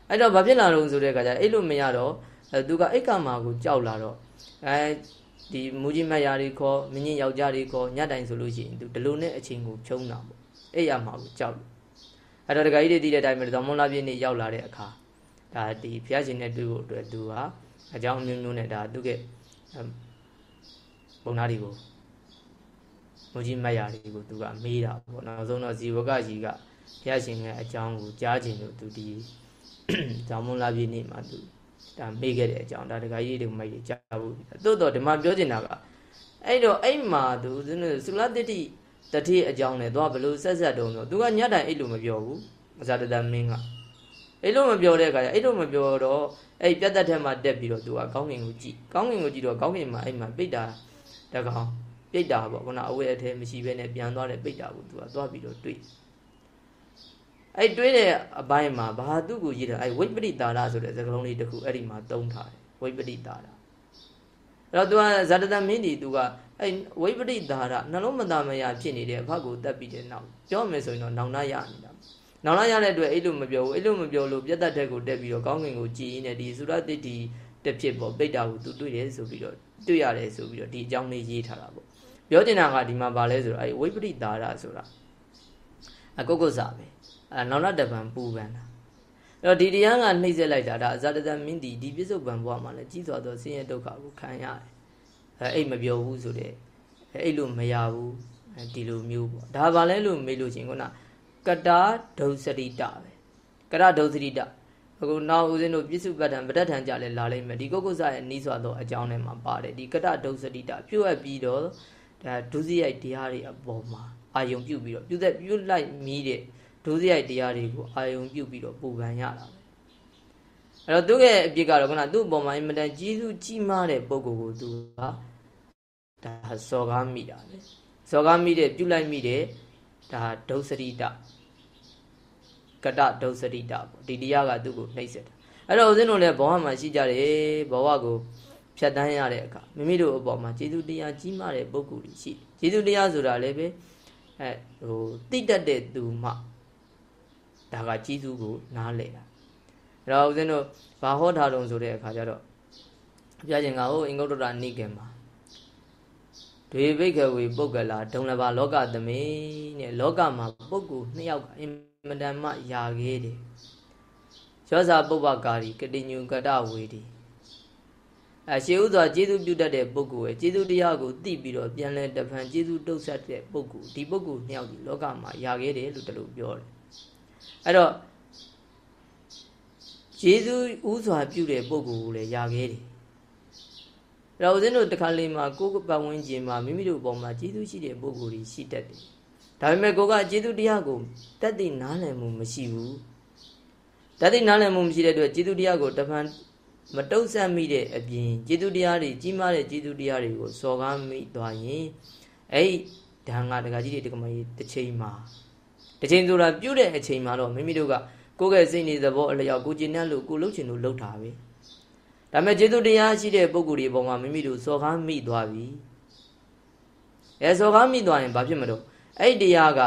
အဲ့တော့ဘာဖြစ်လာတော့ဆိုတဲ့အခါကျအဲ့လိုမရတော့အဲသူကအိတ်ကမာကိုကြောက်လာတော့အဲဒီမူကြီးမတ်ရာတွေခေါ်မင်းကြီးယောက်ျားတွေခေါ်ညတိုင်ဆိုလို့ရှိရင်သူဒီလိုနဲ့အချိန်ကိုဖြုံးတာပေါ့ အဲ့ရမှာကိုကြောက်အဲ့တော့ဒကာကြီးတွေတည်တဲ့အတိုင်းပဲသောမွန်လာပြည့်နေ့ရောက်လာတဲ့အခါဒါဒီဘုရားရှင်နဲ့တွေ့ဖို့အတွက်သူဟာအကြောင်းမျိုးမျိုးနဲ့ဒါသူကဘုံသားတွေကိုမူကြီးမတ်ရာတွေကိုသူကမေးတာပေါ့နောက်ဆုံးတော့ဇီဝကကြီးကဘုရားရှင်ရဲ့အကြောင်းကိုကြားခြင်းလို့သူဒီဇောင်းမွန်လာပြည့်နေ့မှာသူဒါမေးခဲ့တဲ့အကြောင်းဒါတခါကြီးတွေမိုက်ကြားဘူးတိုးတော့ဒီမှာပြောချင်တာကအဲ့တော့အဲ့မှာသူသုလတ္တိ တတိအကြောင်းနဲ့သွားဘလို့ဆက်ဆက်တုံးဆိုသူကညတ်တိုင်အဲ့လိုမပြောဘူးအဇာတတမင်းကအဲ့လိုမပြောတဲ့အခါကျအဲ့လိုမပြောတော့အဲ့ပြတ်သက်ထက်မှတက်ပြီးတော့သူကကောင်းကင်ကိုကြည့်ကောင်းကင်ကိုကြည့်တော့ကောင်းကင်မှာအဲ့မှာပိတ်တာတကောင်ပိတ်တာပေါ့ခုနအဝဲအထဲမရှိဘဲနဲ့ပြန်သွားတဲ့ပိတ်တာကိုသူကသွားပြီးတော့တွေ့အဲ့တွေးတဲ့အပိုင်းမှာဘာသူ့ကိုရေးတာအဲ့ဝိပရိတာရဆိုတဲ့စကားလုံးလေးတစ်ခုအဲ့ဒီမှာသုံးထားတယ်ဝိပရိတာရအဲ့တော့သူကဇာတတမင်းဒီသူက အဲ့ဝိပရိတာရနှလုံးမသားမရဖြစ်နေတဲ့အဖတ်ကိုတက်ပြီးတဲ့နောက်ပြောမယ်ဆိုရင်တော့နောင်နာရနေတာနောင်နာရတဲ့အတွက်အဲ့လိုမပြောဘူးအဲ့လိုမပြောလို့ပြတ်တတ်တဲ့ကိုတက်ပြီးတော့ကောင်းကင်ကိုကြည်ရင်းနဲ့ဒီသုရတိတိတက်ဖြစ်ပေါ့ပိတ်တာကိုသူတွေ့တယ်ဆိုပြီးတော့တွေ့ရတယ်ဆိုပြီးတော့ဒီအကြောင်းလေးရေးထားတာပေါ့ပြောတင်တာကဒီမှာဗာလဲဆိုတော့အဲ့ဝိပရိတာရဆိုတာအကုတ်ကုတ်စာပဲအဲနောင်နာတပံပူပန်တာအဲ့တော့ဒီတရားကနှိမ့်ဆက်လိုက်တာဒါအဇာတတမင်းဒီဒီပြစ္ဆုတ်ပံဘဝမှာလည်းကြီးစွာသောဆင်းရဲဒုက္ခကိုခံရတယ် အဲအဲ့မပြောဘူးဆိုတဲ့အဲ့လိုမရဘူးဒီလိုမျိုးပေါ့ဒါဗာလဲလို့မေးလို့ချင်းခုနကတာဒုစရိတပဲကရဒုစရိတအခုနောက်ဦးဇင်းတို့ပြစ္စုပ္ပတ္တံပဋ္ဌာန်ကြလဲလာလိမ့်မယ်ဒီကုက္ကုဆရဲ့နီးစွာသောအကြောင်းထဲမှာပါတယ်ဒီကတဒုစရိတပြုတ်အပ်ပြီးတော့ဒါဒုစရိုက်တရားတွေအပေါ်မှာအာယုံပြုတ်ပြီးတော့ပြုတ်သက်ပြုတ်လိုက်မြည်တဲ့ဒုစရိုက်တရားတွေကိုအာယုံပြုတ်ပြီးတော့ပူပန်ရတာပဲ အဲ့တော့သူ့ရဲ့အပြစ်ကတော့ခုနသူ့အပေါ်မှာအင်မတန်ကြီးစုကြီးမားတဲ့ပုံကိုယ်ကိုသူကဒါစော်ကားမိတာလေစော်ကားမိတဲ့ပြုတ်လိုက်မိတဲ့ဒါဒုစရိတကတဒုစရိတပေါ့ဒီတရားကသူ့ကိုနှိပ်စက်တာအဲ့တော့ဦးဇင်းတို့လည်းဘဝမှာရှိကြတယ်ဘဝကိုဖြတ်တန်းရတဲ့အခါမိမိတို့အပေါ်မှာကျေးဇူးတရားကြီးမားတဲ့ပုဂ္ဂိုလ်တွေရှိကျေးဇူးတရားဆိုတာလည်းပဲအဲဟိုတိတတ်တဲ့သူမှဒါကကျေးဇူးကိုနားလည်တာ အဲ့တော့ဦးဇင်းတို့ဘာဟောထားတုံဆိုတဲ့အခါကျတော့ဘုရားရှင်ကဟိုအင်္ဂုတ္တရနိကေမှာတွေဘိကဝေပုဂ္ဂလာဒုံလဘာလောကသမေနဲ့လောကမှာပုဂ္ဂိုလ်နှစ်ယောက်ကအင်မတန်မှယာခဲ့တယ်ရောစာပုပ္ပကာရီကတိညုကတဝေဒီအဲရှေးဥစွာကျေးဇူးပြုတတ်တဲ့ပုဂ္ဂိုလ်ရဲ့ကျေးဇူးတရားကိုသိပြီးတော့ပြန်လဲတဖန်ကျေးဇူးတုတ်ဆက်တဲ့ပုဂ္ဂိုလ်ဒီပုဂ္ဂိုလ်နှစ်ယောက်ဒီလောကမှာယာခဲ့တယ်လို့တလို့ပြောတယ်အဲ့တော့ ကျေးဇူးဥစွာပြုတဲ့ပုဂ္ဂိုလ်ကိုလည်းယာခဲ့တယ်အဲ့တော့ဦးဇင်းတို့တခါလေးမှာကိုယ်ကပတ်ဝန်းကျင်မှာမိမိတို့ဘောမှာကျေးဇူးရှိတဲ့ပုဂ္ဂိုလ်တွေရှိတတ်တယ်ဒါပေမဲ့ကိုကကျေးဇူးတရားကိုတတ်သိနားလည်မှုမရှိဘူးတတ်သိနားလည်မှုမရှိတဲ့အတွက်ကျေးဇူးတရားကိုတပံမတုံ့ဆက်မိတဲ့အပြင်ကျေးဇူးတရားတွေကြီးမားတဲ့ကျေးဇူးတရားတွေကိုစော်ကားမိသွားရင်အဲ့ဒီဓာငါတကကြီးတွေတကမကြီးတစ်ချိန်မှာတစ်ချိန်ဆိုတာပြုတ်တဲ့အချိန်မှာတော့မိမိတို့က ကိုယ်ကစိတ်နေသဘောအလျောက်ကိုကျင်တဲ့လို့ကိုလှုပ်ချင်လို့လှုပ်တာပဲဒါပေမဲ့ကျေးဇူးတရားရှိတဲ့ပုံကိုယ်တွေပုံမှာမိမိတို့စော်ကားမိသွားပြီအဲစော်ကားမိသွားရင်ဘာဖြစ်မလို့အဲ့ဒီတရားက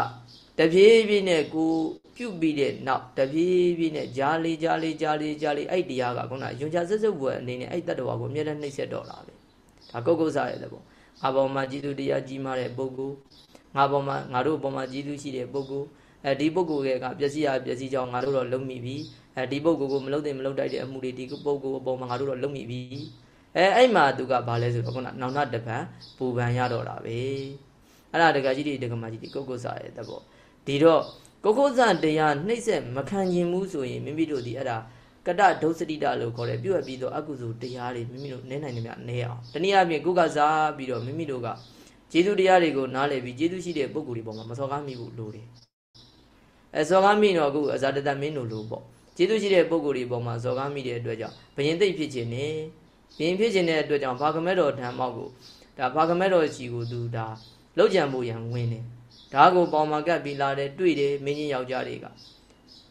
တပြေးပြေးနဲ့ကိုပြုတ်ပြီးတဲ့နောက်တပြေးပြေးနဲ့ဂျားလေးဂျားလေးဂျားလေးဂျားလေးအဲ့ဒီတရားကခုနယွန်ချစက်စုပ်ဘွယ်အနေနဲ့အဲ့တတ္တဝါကိုအမြဲတမ်းနှိမ့်ဆက်တော့တာပဲဒါကုတ်ကုတ်စားရဲ့ပေါ့ငါပေါ်မှာကြည်သူတရားကြီးမားတဲ့ပုဂ္ဂိုလ်ငါပေါ်မှာငါတို့ပေါ်မှာကြည်သူရှိတဲ့ပုဂ္ဂိုလ် အဲဒီပုဂ္ဂိုလ်ရဲ့ကပျက်စီးရပျက်စီးကြောင်းငါတို့တော့လုံမိပြီအဲဒီပုဂ္ဂိုလ်ကိုမလုံတဲ့မလုံတိုက်တဲ့အမှုတွေဒီပုဂ္ဂိုလ်အပေါ်မှာငါတို့တော့လုံမိပြီအဲအဲ့မှာသူကဘာလဲဆိုတော့ခုနနောင်နာတပံပူပန်ရတော့တာပဲအဲ့ဒါတကကြီးတွေတကမကြီးတွေကုတ်ကုတ်စားရဲ့တပေါ့ဒီတော့ကုတ်ကုတ်စားတရားနှိမ့်ဆက်မခံကျင်ဘူးဆိုရင်မိမိတို့ဒီအဲ့ဒါကတဒုစတိတလို့ခေါ်တယ်ပြုတ်ပြီးတော့အကုသိုလ်တရားတွေမိမိတို့နည်းနိုင်နေမြနည်းအောင်တနည်းအားဖြင့်ကိုကစားပြီးတော့မိမိတို့ကကျေးဇူးတရားတွေကိုနားလည်ပြီးကျေးဇူးရှိတဲ့ပုဂ္ဂိုလ်တွေပေါ်မှာမစော်ကားမိဘူးလို့တယ် အဲစော်ကားမိတော့အခုအဇာတတမင်းတို့လို့ပေါ့ကျေးဇူးရှိတဲ့ပုဂ္ဂိုလ်တွေပေါ်မှာစော်ကားမိတဲ့အတွက်ကြောင့်ဘယင်သိပ်ဖြစ်ခြင်းနဲ့ဘယင်ဖြစ်ခြင်းတဲ့အတွက်ကြောင့်ဘာကမဲတော်ဓမ္မောက်ကိုဒါဘာကမဲတော်ကြီးကိုသူဒါလောက်ကြံဖို့ရန်ဝင်တယ်ဒါကိုပေါင်မာကပ်ပြီးလာတယ်တွေ့တယ်မင်းကြီးယောက်ျားတွေက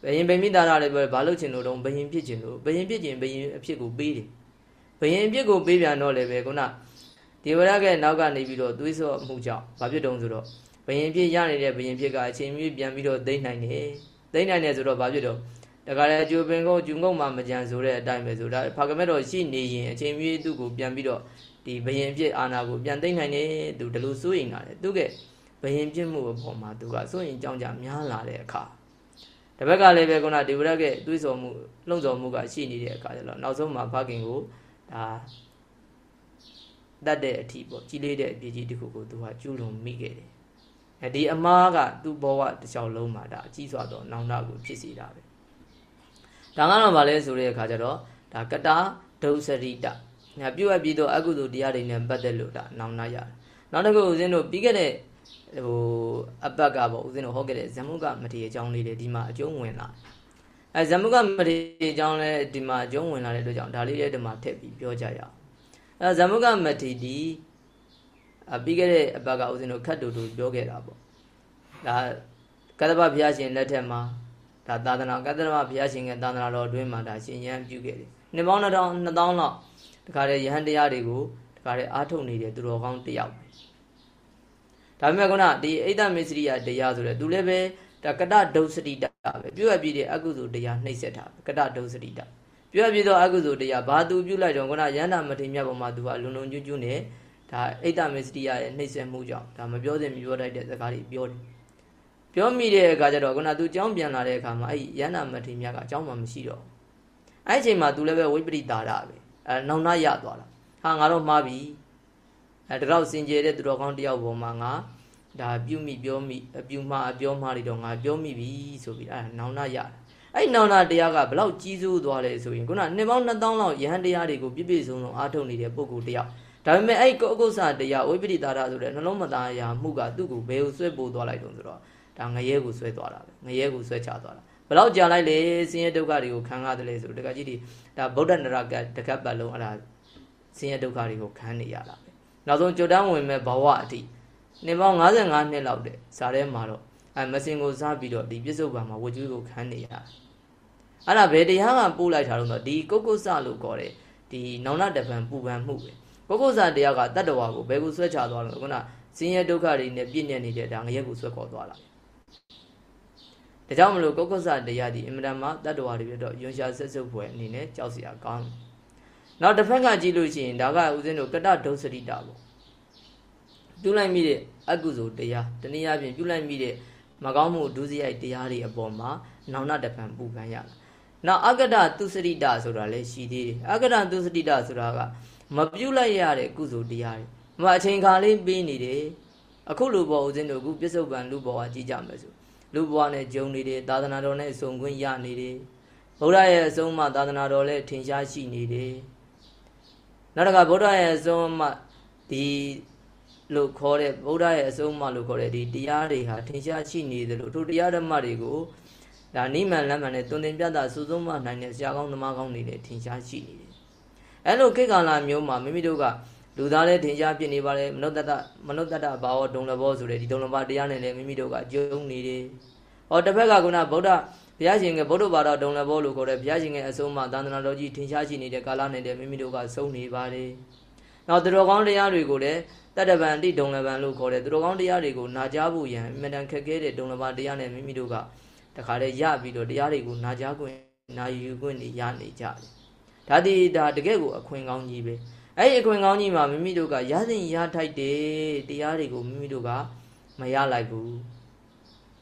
ဘယင်ဗိမိတာရလည်းပဲဘာလို့ချင်လို့တော့ဘယင်ဖြစ်ချင်လို့ဘယင်ဖြစ်ချင်ဘယင်အဖြစ်ကိုပေးတယ်ဘယင်အဖြစ်ကိုပေးပြန်တော့လည်းပဲခုနဒေဝရကနောက်ကနေပြီးတော့သွေးဆော့မှုကြောင့်ဘာဖြစ်တုံးဆိုတော့ ဘယင်ဖြစ်ရနေတဲ့ဘယင်ဖြစ်ကအချိန်မြင့်ပြန်ပြီးတော့သိမ့်နိုင်တယ်သိမ့်နိုင်တယ်ဆိုတော့ဘာဖြစ်တော့တခါလေအကျိုးပင်ကုန်းကျုံကုန်းမှာမကြံဆိုတဲ့အတိုင်းပဲဆိုတာဖာကမဲတော်ရှိနေရင်အချိန်မြင့်သူ့ကိုပြန်ပြီးတော့ဒီဘယင်ဖြစ်အာနာကိုပြန်သိမ့်နိုင်တယ်သူဒီလိုစိုးရင်လာတယ်သူကဘယင်ပြစ်မှုအပေါ်မှာသူကစိုးရင်ကြောင်းကြများလာတဲ့အခါတပတ်ကလည်းပဲခုနဒီဝရကသွေးစော်မှုလှုံ့ဆော်မှုကရှိနေတဲ့အခါကျတော့နောက်ဆုံးမှာဖခင်ကိုဒါတတ်တဲ့အထီပေါ့ကြီးလေးတဲ့အပြည့်ကြီးတစ်ခုကိုသူကကျူးလွန်မိခဲ့တယ် အဲဒီအမားကသူ့ဘဝတစ်လျှောက်လုံးမှာဒါအကြီးစွာသောနောင်တကိုဖြစ်စေတာပဲဒါကတော့ဗာလဲဆိုတဲ့အခါကျတော့ဒါကတာဒုစရိတညာပြုတ်အပ်ပြီးတော့အကုသိုလ်တရားတွေနဲ့ပတ်သက်လို့ဒါနောင်တရတယ်နောက်တစ်ခုဦးဇင်းတို့ပြီးခဲ့တဲ့ဟိုအပတ်ကပေါ့ဦးဇင်းတို့ဟောခဲ့တဲ့ဇမုကမထေအကြောင်းလေးတွေဒီမှာအကျုံးဝင်လာအဲဇမုကမထေအကြောင်းလည်းဒီမှာအကျုံးဝင်လာတဲ့အတွက်ကြောင့်ဒါလေးလည်းဒီမှာထည့်ပြီးပြောကြရအောင်အဲဇမုကမထေဒီအ ပြီးခဲ့တဲ့အပတ်ကဦးဇင်းတို့ခတ်တူတူပြောခဲ့တာပေါ့ဒါကတ္တဗဘုရားရှင်လက်ထက်မှာဒါသာသနာကတ္တဗဘုရားရှင်ကသာသနာတော်အတွင်းမှာဒါရှင်ရန်ပြုခဲ့တယ်နှစ်ပေါင်း2000 2000လောက်တခါတည်းယဟန်တရားတွေကိုတခါတည်းအားထုတ်နေတဲ့သူတော်ကောင်းတယောက်ပဲဒါပေမဲ့ခုနဒီအိဒမေစရိယတရားဆိုတဲ့သူလည်းပဲဒါကတဒုစရိတပဲပြုတ်ရပြည့်တဲ့အကုသိုလ်တရားနှိပ်စက်တာကတဒုစရိတပြုတ်ရပြည့်သောအကုသိုလ်တရားဘာသူပြုတ်လိုက်တော့ခုနယန္တာမထေမြတ်ပေါ်မှာသူကလုံလုံကျွတ်ကျွတ်နဲ့ ဒါအိဒမေစရိယရဲ့နှိပ်စက်မှုကြောင့်ဒါမပြောသင့်မပြောတတ်တဲ့စကားတွေပြောတယ်ပြောမိတဲ့အခါကျတော့ခုနသူကြောင်းပြန်လာတဲ့အခါမှာအဲ့ယန္တာမထေမြတ်ကအကြောင်းမှမရှိတော့အဲ့အချိန်မှာသူလည်းပဲဝိပရိတာရပဲအဲနောင်နာရသွားတာဟာငါတော့မှားပြီအဲတတော့စင်ကြယ်တဲ့သူတော်ကောင်းတယောက်ပေါ်မှာငါဒါပြုမိပြောမိအပြုမှားအပြောမှားတွေတော့ငါပြောမိပြီဆိုပြီးအဲနောင်နာရတာအဲ့နောင်နာတရားကဘလောက်ကြီးစိုးသွားလဲဆိုရင်ခုနနှစ်ပေါင်း2000လောက်ယဟန်တရားတွေကိုပြည့်ပြည့်စုံစုံအားထုတ်နေတဲ့ပုဂ္ဂိုလ်တယောက် ဒါပေမဲ့အဲ့ကိုအကုသတရားဝိပရိတာရဆိုတဲ့နှလုံးမသားရာမှုကသူ့ကိုဘယ်ကိုဆွဲပို့သွားလိုက်တုံးဆိုတော့ဒါငရဲကိုဆွဲသွားတာပဲငရဲကိုဆွဲချသွားတာဘလောက်ကြာလိုက်လေဆင်းရဲဒုက္ခတွေကိုခံရတယ်လေဆိုတကကြီးဒီဒါဗုဒ္ဓနရကတကပ်ပတ်လုံးအဲ့ဒါဆင်းရဲဒုက္ခတွေကိုခံနေရတာပဲနောက်ဆုံးကြွတန်းဝင်မဲ့ဘဝအထိနေပေါင်း55နှစ်လောက်တဲ့ဇာထဲမှာတော့အဲမစင်ကိုစားပြီးတော့ဒီပြစ္ဆုတ်ပံမှာဝကြွေးကိုခံနေရအဲ့ဒါဘယ်တရားကပို့လိုက်တာတော့ဒီကုတ်ကုတ်ဆလို့ခေါ်တဲ့ဒီနောင်နာတပံပူပန်မှုပဲ ကုတ်ကုတ်ဆတရားကတတ္တဝါကိုဘယ်ကိုဆွဲချသွားလို့ခုနဆင်းရဲဒုက္ခတွေနဲ့ပြည့်ညက်နေတဲ့ဒါငရဲကိုဆွဲခေါ်သွားတာဒါကြောင့်မလို့ကုက္ကုဆတရားဒီအင်မတန်မှတတ္တဝါတွေပြတော့ယွန်ရှာဆက်စုပ်ဖွယ်အနေနဲ့ကြောက်စရာကောင်းတယ်။နောက်တစ်ဖက်ကကြည့်လို့ရှိရင်ဒါကဦးဇင်းတို့ကတ္တဒုစရိတာပေါ့။ပြုလိုက်မိတဲ့အကုသိုလ်တရားတနည်းအားဖြင့်ပြုလိုက်မိတဲ့မကောင်းမှုဒုစရိုက်တရားတွေအပေါ်မှာနောင်နာတပံပူပန်ရတာ။နောက်အကတ္တသူစရိတာဆိုတာလည်းရှိသေးတယ်။အကတ္တသူစရိတာဆိုတာက မပြုလိုက်ရတဲ့ကုသိုလ်တရားတွေ။မအချိန်ခါလေးပေးနေတယ်။အခုလိုပေါ်ဦးဇင်းတို့အခုပြစ္ဆုတ်ပံလူပေါ်ကကြည့်ကြမယ်ဆိုလူဘဝနဲ့ဂျုံနေတယ်သာသနာတော်နဲ့စုံခွင့်ရနေတယ်ဗုဒ္ဓရဲ့အဆုံးအမသာသနာတော်လည်းထင်ရှားရှိနေတယ်နောက်တစ်ခါဗုဒ္ဓရဲ့အဆုံးအမဒီလို့ခေါ်တဲ့ဗုဒ္ဓရဲ့အဆုံးအမလို့ခေါ်တဲ့ဒီတရားတွေဟာထင်ရှားရှိနေတယ်လို့ထိုတရားဓမ္မတွေကိုဒါနိမန်လမ်းမှန်နဲ့တွင်တင်ပြတာစုစုမနိုင်တဲ့ဆရာကောင်းသမားကောင်းတွေလည်းထင်ရှားရှိနေတယ် အဲလိုခေတ်ကာလမျိုးမှာမိမိတို့ကလူသားလည်းထင်ရှားဖြစ်နေပါလေမနုဿတ္တမနုဿတ္တဘာဝဒုံလဘောဆိုတဲ့ဒီဒုံလဘတရားနဲ့လည်းမိမိတို့ကကျုံနေတယ်။ဟောတစ်ဖက်ကကဗုဒ္ဓဘုရားရှင်ကဗုဒ္ဓဘာသာဒုံလဘောလို့ခေါ်တဲ့ဘုရားရှင်ရဲ့အဆုံးအမသန္တနာတော်ကြီးထင်ရှားရှိနေတဲ့ကာလနဲ့တည်းမိမိတို့ကစုံနေပါလေ။နောက်သူတော်ကောင်းတရားတွေကိုလည်းတတ္တဗံတိဒုံလဗံလို့ခေါ်တဲ့သူတော်ကောင်းတရားတွေကိုနာကြားဖို့ရန်အမြဲတမ်းခက်ခဲတဲ့ဒုံလဘတရားနဲ့မိမိတို့ကတခါတည်းရပြီးတော့တရားတွေကိုနာကြားခွင့်နာယူခွင့်နေရနေကြတယ်။ ဒါဒီဒါတကယ့်ကိုအခွင့်ကောင်းကြီးပဲ။အဲ့ဒီအခွင့်ကောင်းကြီးမှာမိမိတို့ကရစဉ်ရထိုက်တယ်တရားတွေကိုမိမိတို့ကမရလိုက်ဘူး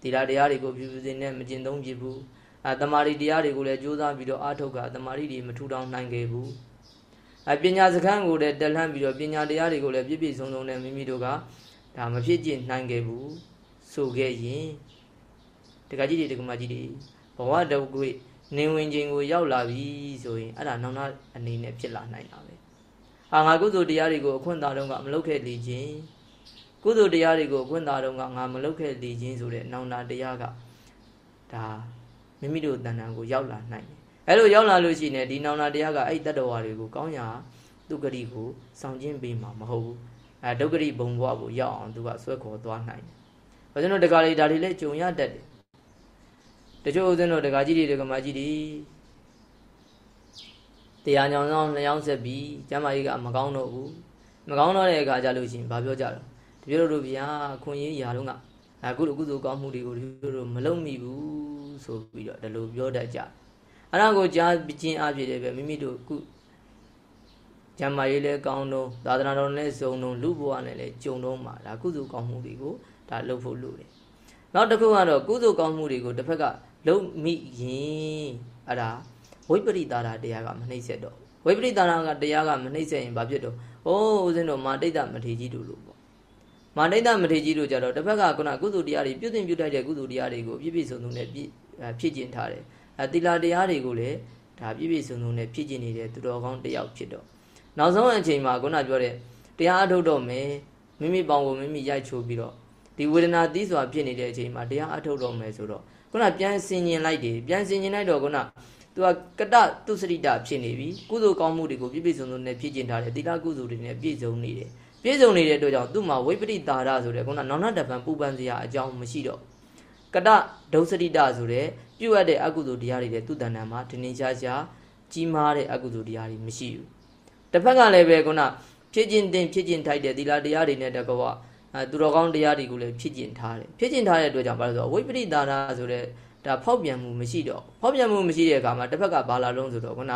တိလာတရားတွေကိုဖြူဖြူစင်နဲ့မကျင့်သုံးဖြစ်ဘူးအဲတမာရီတရားတွေကိုလည်းကြိုးစားပြီးတော့အားထုတ်ကတမာရီတွေမထူထောင်နိုင်ခဲ့ဘူးအဲပညာစခန်းကိုလည်းတက်လှမ်းပြီးတော့ပညာတရားတွေကိုလည်းပြည့်ပြည့်စုံစုံနဲ့မိမိတို့ကဒါမဖြစ်ကျင့်နိုင်ခဲ့ဘူးဆိုခဲ့ရင်တက္ကကြီးတွေတက္ကမကြီးတွေဘဝတုတ်ကွေ နေဝင်ခြင်းကိုရောက်လာပြီဆိုရင်အဲ့ဒါနောက်နောက်အနေနဲ့ဖြစ်လာနိုင်တာပဲဟာငါကုသိုလ်တရားတွေကိုအခွင့်အာဏာကမလုပ်ခဲ့လေခြင်းကုသိုလ်တရားတွေကိုအခွင့်အာဏာကငါမလုပ်ခဲ့လေခြင်းဆိုတဲ့နောင်နာတရားကဒါမိမိတို့တဏ္ဍာကိုရောက်လာနိုင်တယ်အဲ့လိုရောက်လာလို့ရှိရင်ဒီနောင်နာတရားကအဲ့တတ္တဝါတွေကိုကောင်းရာသူဂတိကိုဆောင်ကျင်းပေးမှာမဟုတ်ဘူးအဲဒုက္ခရိဘုံဘဝကိုရောက်အောင်သူကဆွဲခေါ်သွားနိုင်တယ်။ဘာလို့လဲတက္ကရာလေးဒါတွေလည်းကြုံရတတ်တယ်။တ ချို့ဦးဇင်းတို့တက္ကကြီးတွေတက္ကမကြီးတွေတရားညောင်ဆောင်လျောင်းဆက်ပြီးကျမ်းမာရေးကမကောင်းတော့ဘူးမကောင်းတော့တဲ့အခါကြလို့ရှိရင်ဘာပြောကြတော့တပြည့်တို့ဗျာခွန်ရေးရာတော့ကအခုလိုကုသိုလ်ကောင်းမှုတွေကိုတပြည့်တို့မလုံမိဘူးဆိုပြီးတော့ဒီလိုပြောတတ်ကြအဲ့ဒါကိုကြားခြင်းအဖြစ်တယ်ပဲမိမိတို့ခုကျမ်းမာရေးလည်းကောင်းတော့သာသနာတော်လည်းစုံတော့လူဘဝနဲ့လည်းကြုံတော့မှာဒါကုသိုလ်ကောင်းမှုတွေကိုဒါလုပ်ဖို့လိုတယ်နောက်တစ်ခုကတော့ကုသိုလ်ကောင်းမှုတွေကိုတစ်ဖက်က လုံမိရင်အဲ့ဒါဝိပရိတာရတရားကမနှိမ့်ဆက်တော့ဝိပရိတာရကတရားကမနှိမ့်ဆက်ရင်ဘာဖြစ်တော့ဩဦးဇင်းတို့မာတိတ်တမထေကြီးတို့လို့ပေါ့မာတိတ်တမထေကြီးတို့ကြတော့တစ်ဖက်ကခုနကုသိုလ်တရားတွေပြုတင်ပြုတိုက်တဲ့ကုသိုလ်တရားတွေကိုပြည့်ပြည့်စုံစုံနဲ့ပြည့်ဖြည့်ကျင်ထားတယ်အဲတိလာတရားတွေကိုလည်းဒါပြည့်ပြည့်စုံစုံနဲ့ဖြည့်ကျင်နေတဲ့သူတော်ကောင်းတယောက်ဖြစ်တော့နောက်ဆုံးအချိန်မှာခုနပြောတဲ့တရားအထုတ်တော့မယ်မိမိပေါင်ကိုမိမိရိုက်ချိုးပြီးတော့ဒီဝေဒနာသီးစွာဖြစ်နေတဲ့အချိန်မှာတရားအထုတ်တော့မယ်ဆိုတော့ ခုနပြန်ဆင်ញင်လိုက်တယ်ပြန်ဆင်ញင်လိုက်တော့ခုနသူကကတတုစရိတဖြစ်နေပြီကုသိုလ်ကောင်းမှုတွေကိုပြည့်ပြည့်စုံစုံနဲ့ဖြည့်ကျင်ထားတယ်သီလကုသိုလ်တွေနဲ့ပြည့်စုံနေတယ်ပြည့်စုံနေတဲ့အတွက်ကြောင့်သူ့မှာဝိပရိတာရဆိုတဲ့ခုနနောင်နာတပံပူပန်စရာအကြောင်းမရှိတော့ကတဒုစရိတဆိုတဲ့ပြုတ်ရတဲ့အကုသိုလ်တရားတွေတဲ့သူ့တဏ္ဍာမှာတင်းတင်းရှားရှားကြီးမားတဲ့အကုသိုလ်တရားတွေမရှိဘူးတစ်ဖက်ကလည်းပဲခုနဖြည့်ကျင်တင်ဖြည့်ကျင်ထိုက်တဲ့သီလတရားတွေနဲ့တကွာ အဲသူတော်ကောင်းတရားတွေကိုလည်းဖြည့်ကျင်ထားတယ်ဖြည့်ကျင်ထားတဲ့အတွက်ကြောင့်ဘာလို့ဆိုတော့ဝိပရိတာရဆိုတဲ့ဒါဖောက်ပြန်မှုမရှိတော့ဖောက်ပြန်မှုမရှိတဲ့အခါမှာတစ်ဖက်ကဘာလာလုံးဆိုတော့ခုန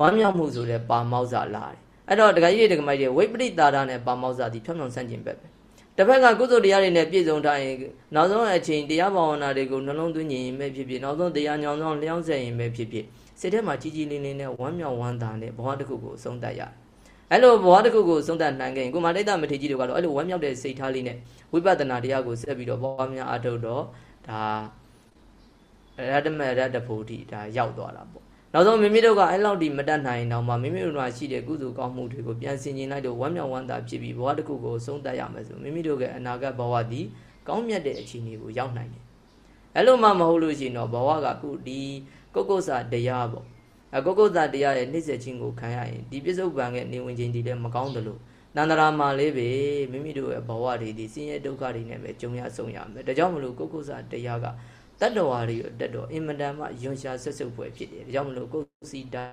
ဝမ်းမြောက်မှုဆိုတဲ့ပါမောက်စာလာတယ်အဲ့တော့ဒကာကြီးတွေဒကာမကြီးတွေဝိပရိတာရနဲ့ပါမောက်စာဒီဖြောင်းဖြောင်းဆန့်ကျင်ဘက်ပဲတစ်ဖက်ကကုသိုလ်တရားတွေနဲ့ပြည့်စုံထားရင်နောက်ဆုံးအချိန်တရားဘာဝနာတွေကိုနှလုံးသွင်းရင်ပဲဖြစ်ဖြစ်နောက်ဆုံးတရားညောင်းဆောင်လျောင်းဆက်ရင်ပဲဖြစ်ဖြစ်စိတ်ထဲမှာကြီးကြီးလင်းလင်းနဲ့ဝမ်းမြောက်ဝမ်းသာနဲ့ဘဝတစ်ခုကိုအဆုံးသတ်ရတယ် အဲ့လိုဘဝတစ်ခုကိုဆုံးသတ်နိုင်ခဲ့ရင်ကိုမလိတ္တမထေကြီးတို့ကတော့အဲ့လိုဝမ်းမြောက်တဲ့စိတ်ထားလေးနဲ့ဝိပဿနာတရားကိုဆက်ပြီးတော့ပွားများအထုတ်တော့ဒါရတ္တမရတ္တဖို့တိဒါရောက်သွားတာပေါ့နောက်ဆုံးမိမိတို့ကအဲ့လောက်ဒီမတတ်နိုင်တော့မှမိမိတို့ကရှိတဲ့ကုသိုလ်ကောင်းမှုတွေကိုပြန်ဆင်ခြင်လိုက်တော့ဝမ်းမြောက်ဝမ်းသာဖြစ်ပြီးဘဝတစ်ခုကိုဆုံးသတ်ရမယ်ဆိုမိမိတို့ရဲ့အနာဂတ်ဘဝသည်ကောင်းမြတ်တဲ့အခြေအနေကိုရောက်နိုင်တယ်အဲ့လိုမှမဟုတ်လို့ရှိရင်တော့ဘဝကခုဒီကုတ်ကုတ်စာတရားပေါ့ အကုတ်ကုတ်စာတရားရဲ့နှိစ္စချင်းကိုခံရရင်ဒီပြစ္ဆုတ်ပံရဲ့နေဝင်ခြင်းဒီလည်းမကောင်းတယ်လို့နန္ဒရာမှာလေးပဲမိမိတို့ရဲ့ဘဝတွေဒီဆင်းရဲဒုက္ခတွေနဲ့ပဲကြုံရဆုံးရမယ်ဒါကြောင့်မလို့ကုတ်ကုတ်စာတရားကတတ္တဝါတွေတက်တော့အင်မတန်မှယွန်ရှာဆက်စုပ်ဖွယ်ဖြစ်တယ်ဒါကြောင့်မလို့ကုတ်စီတာ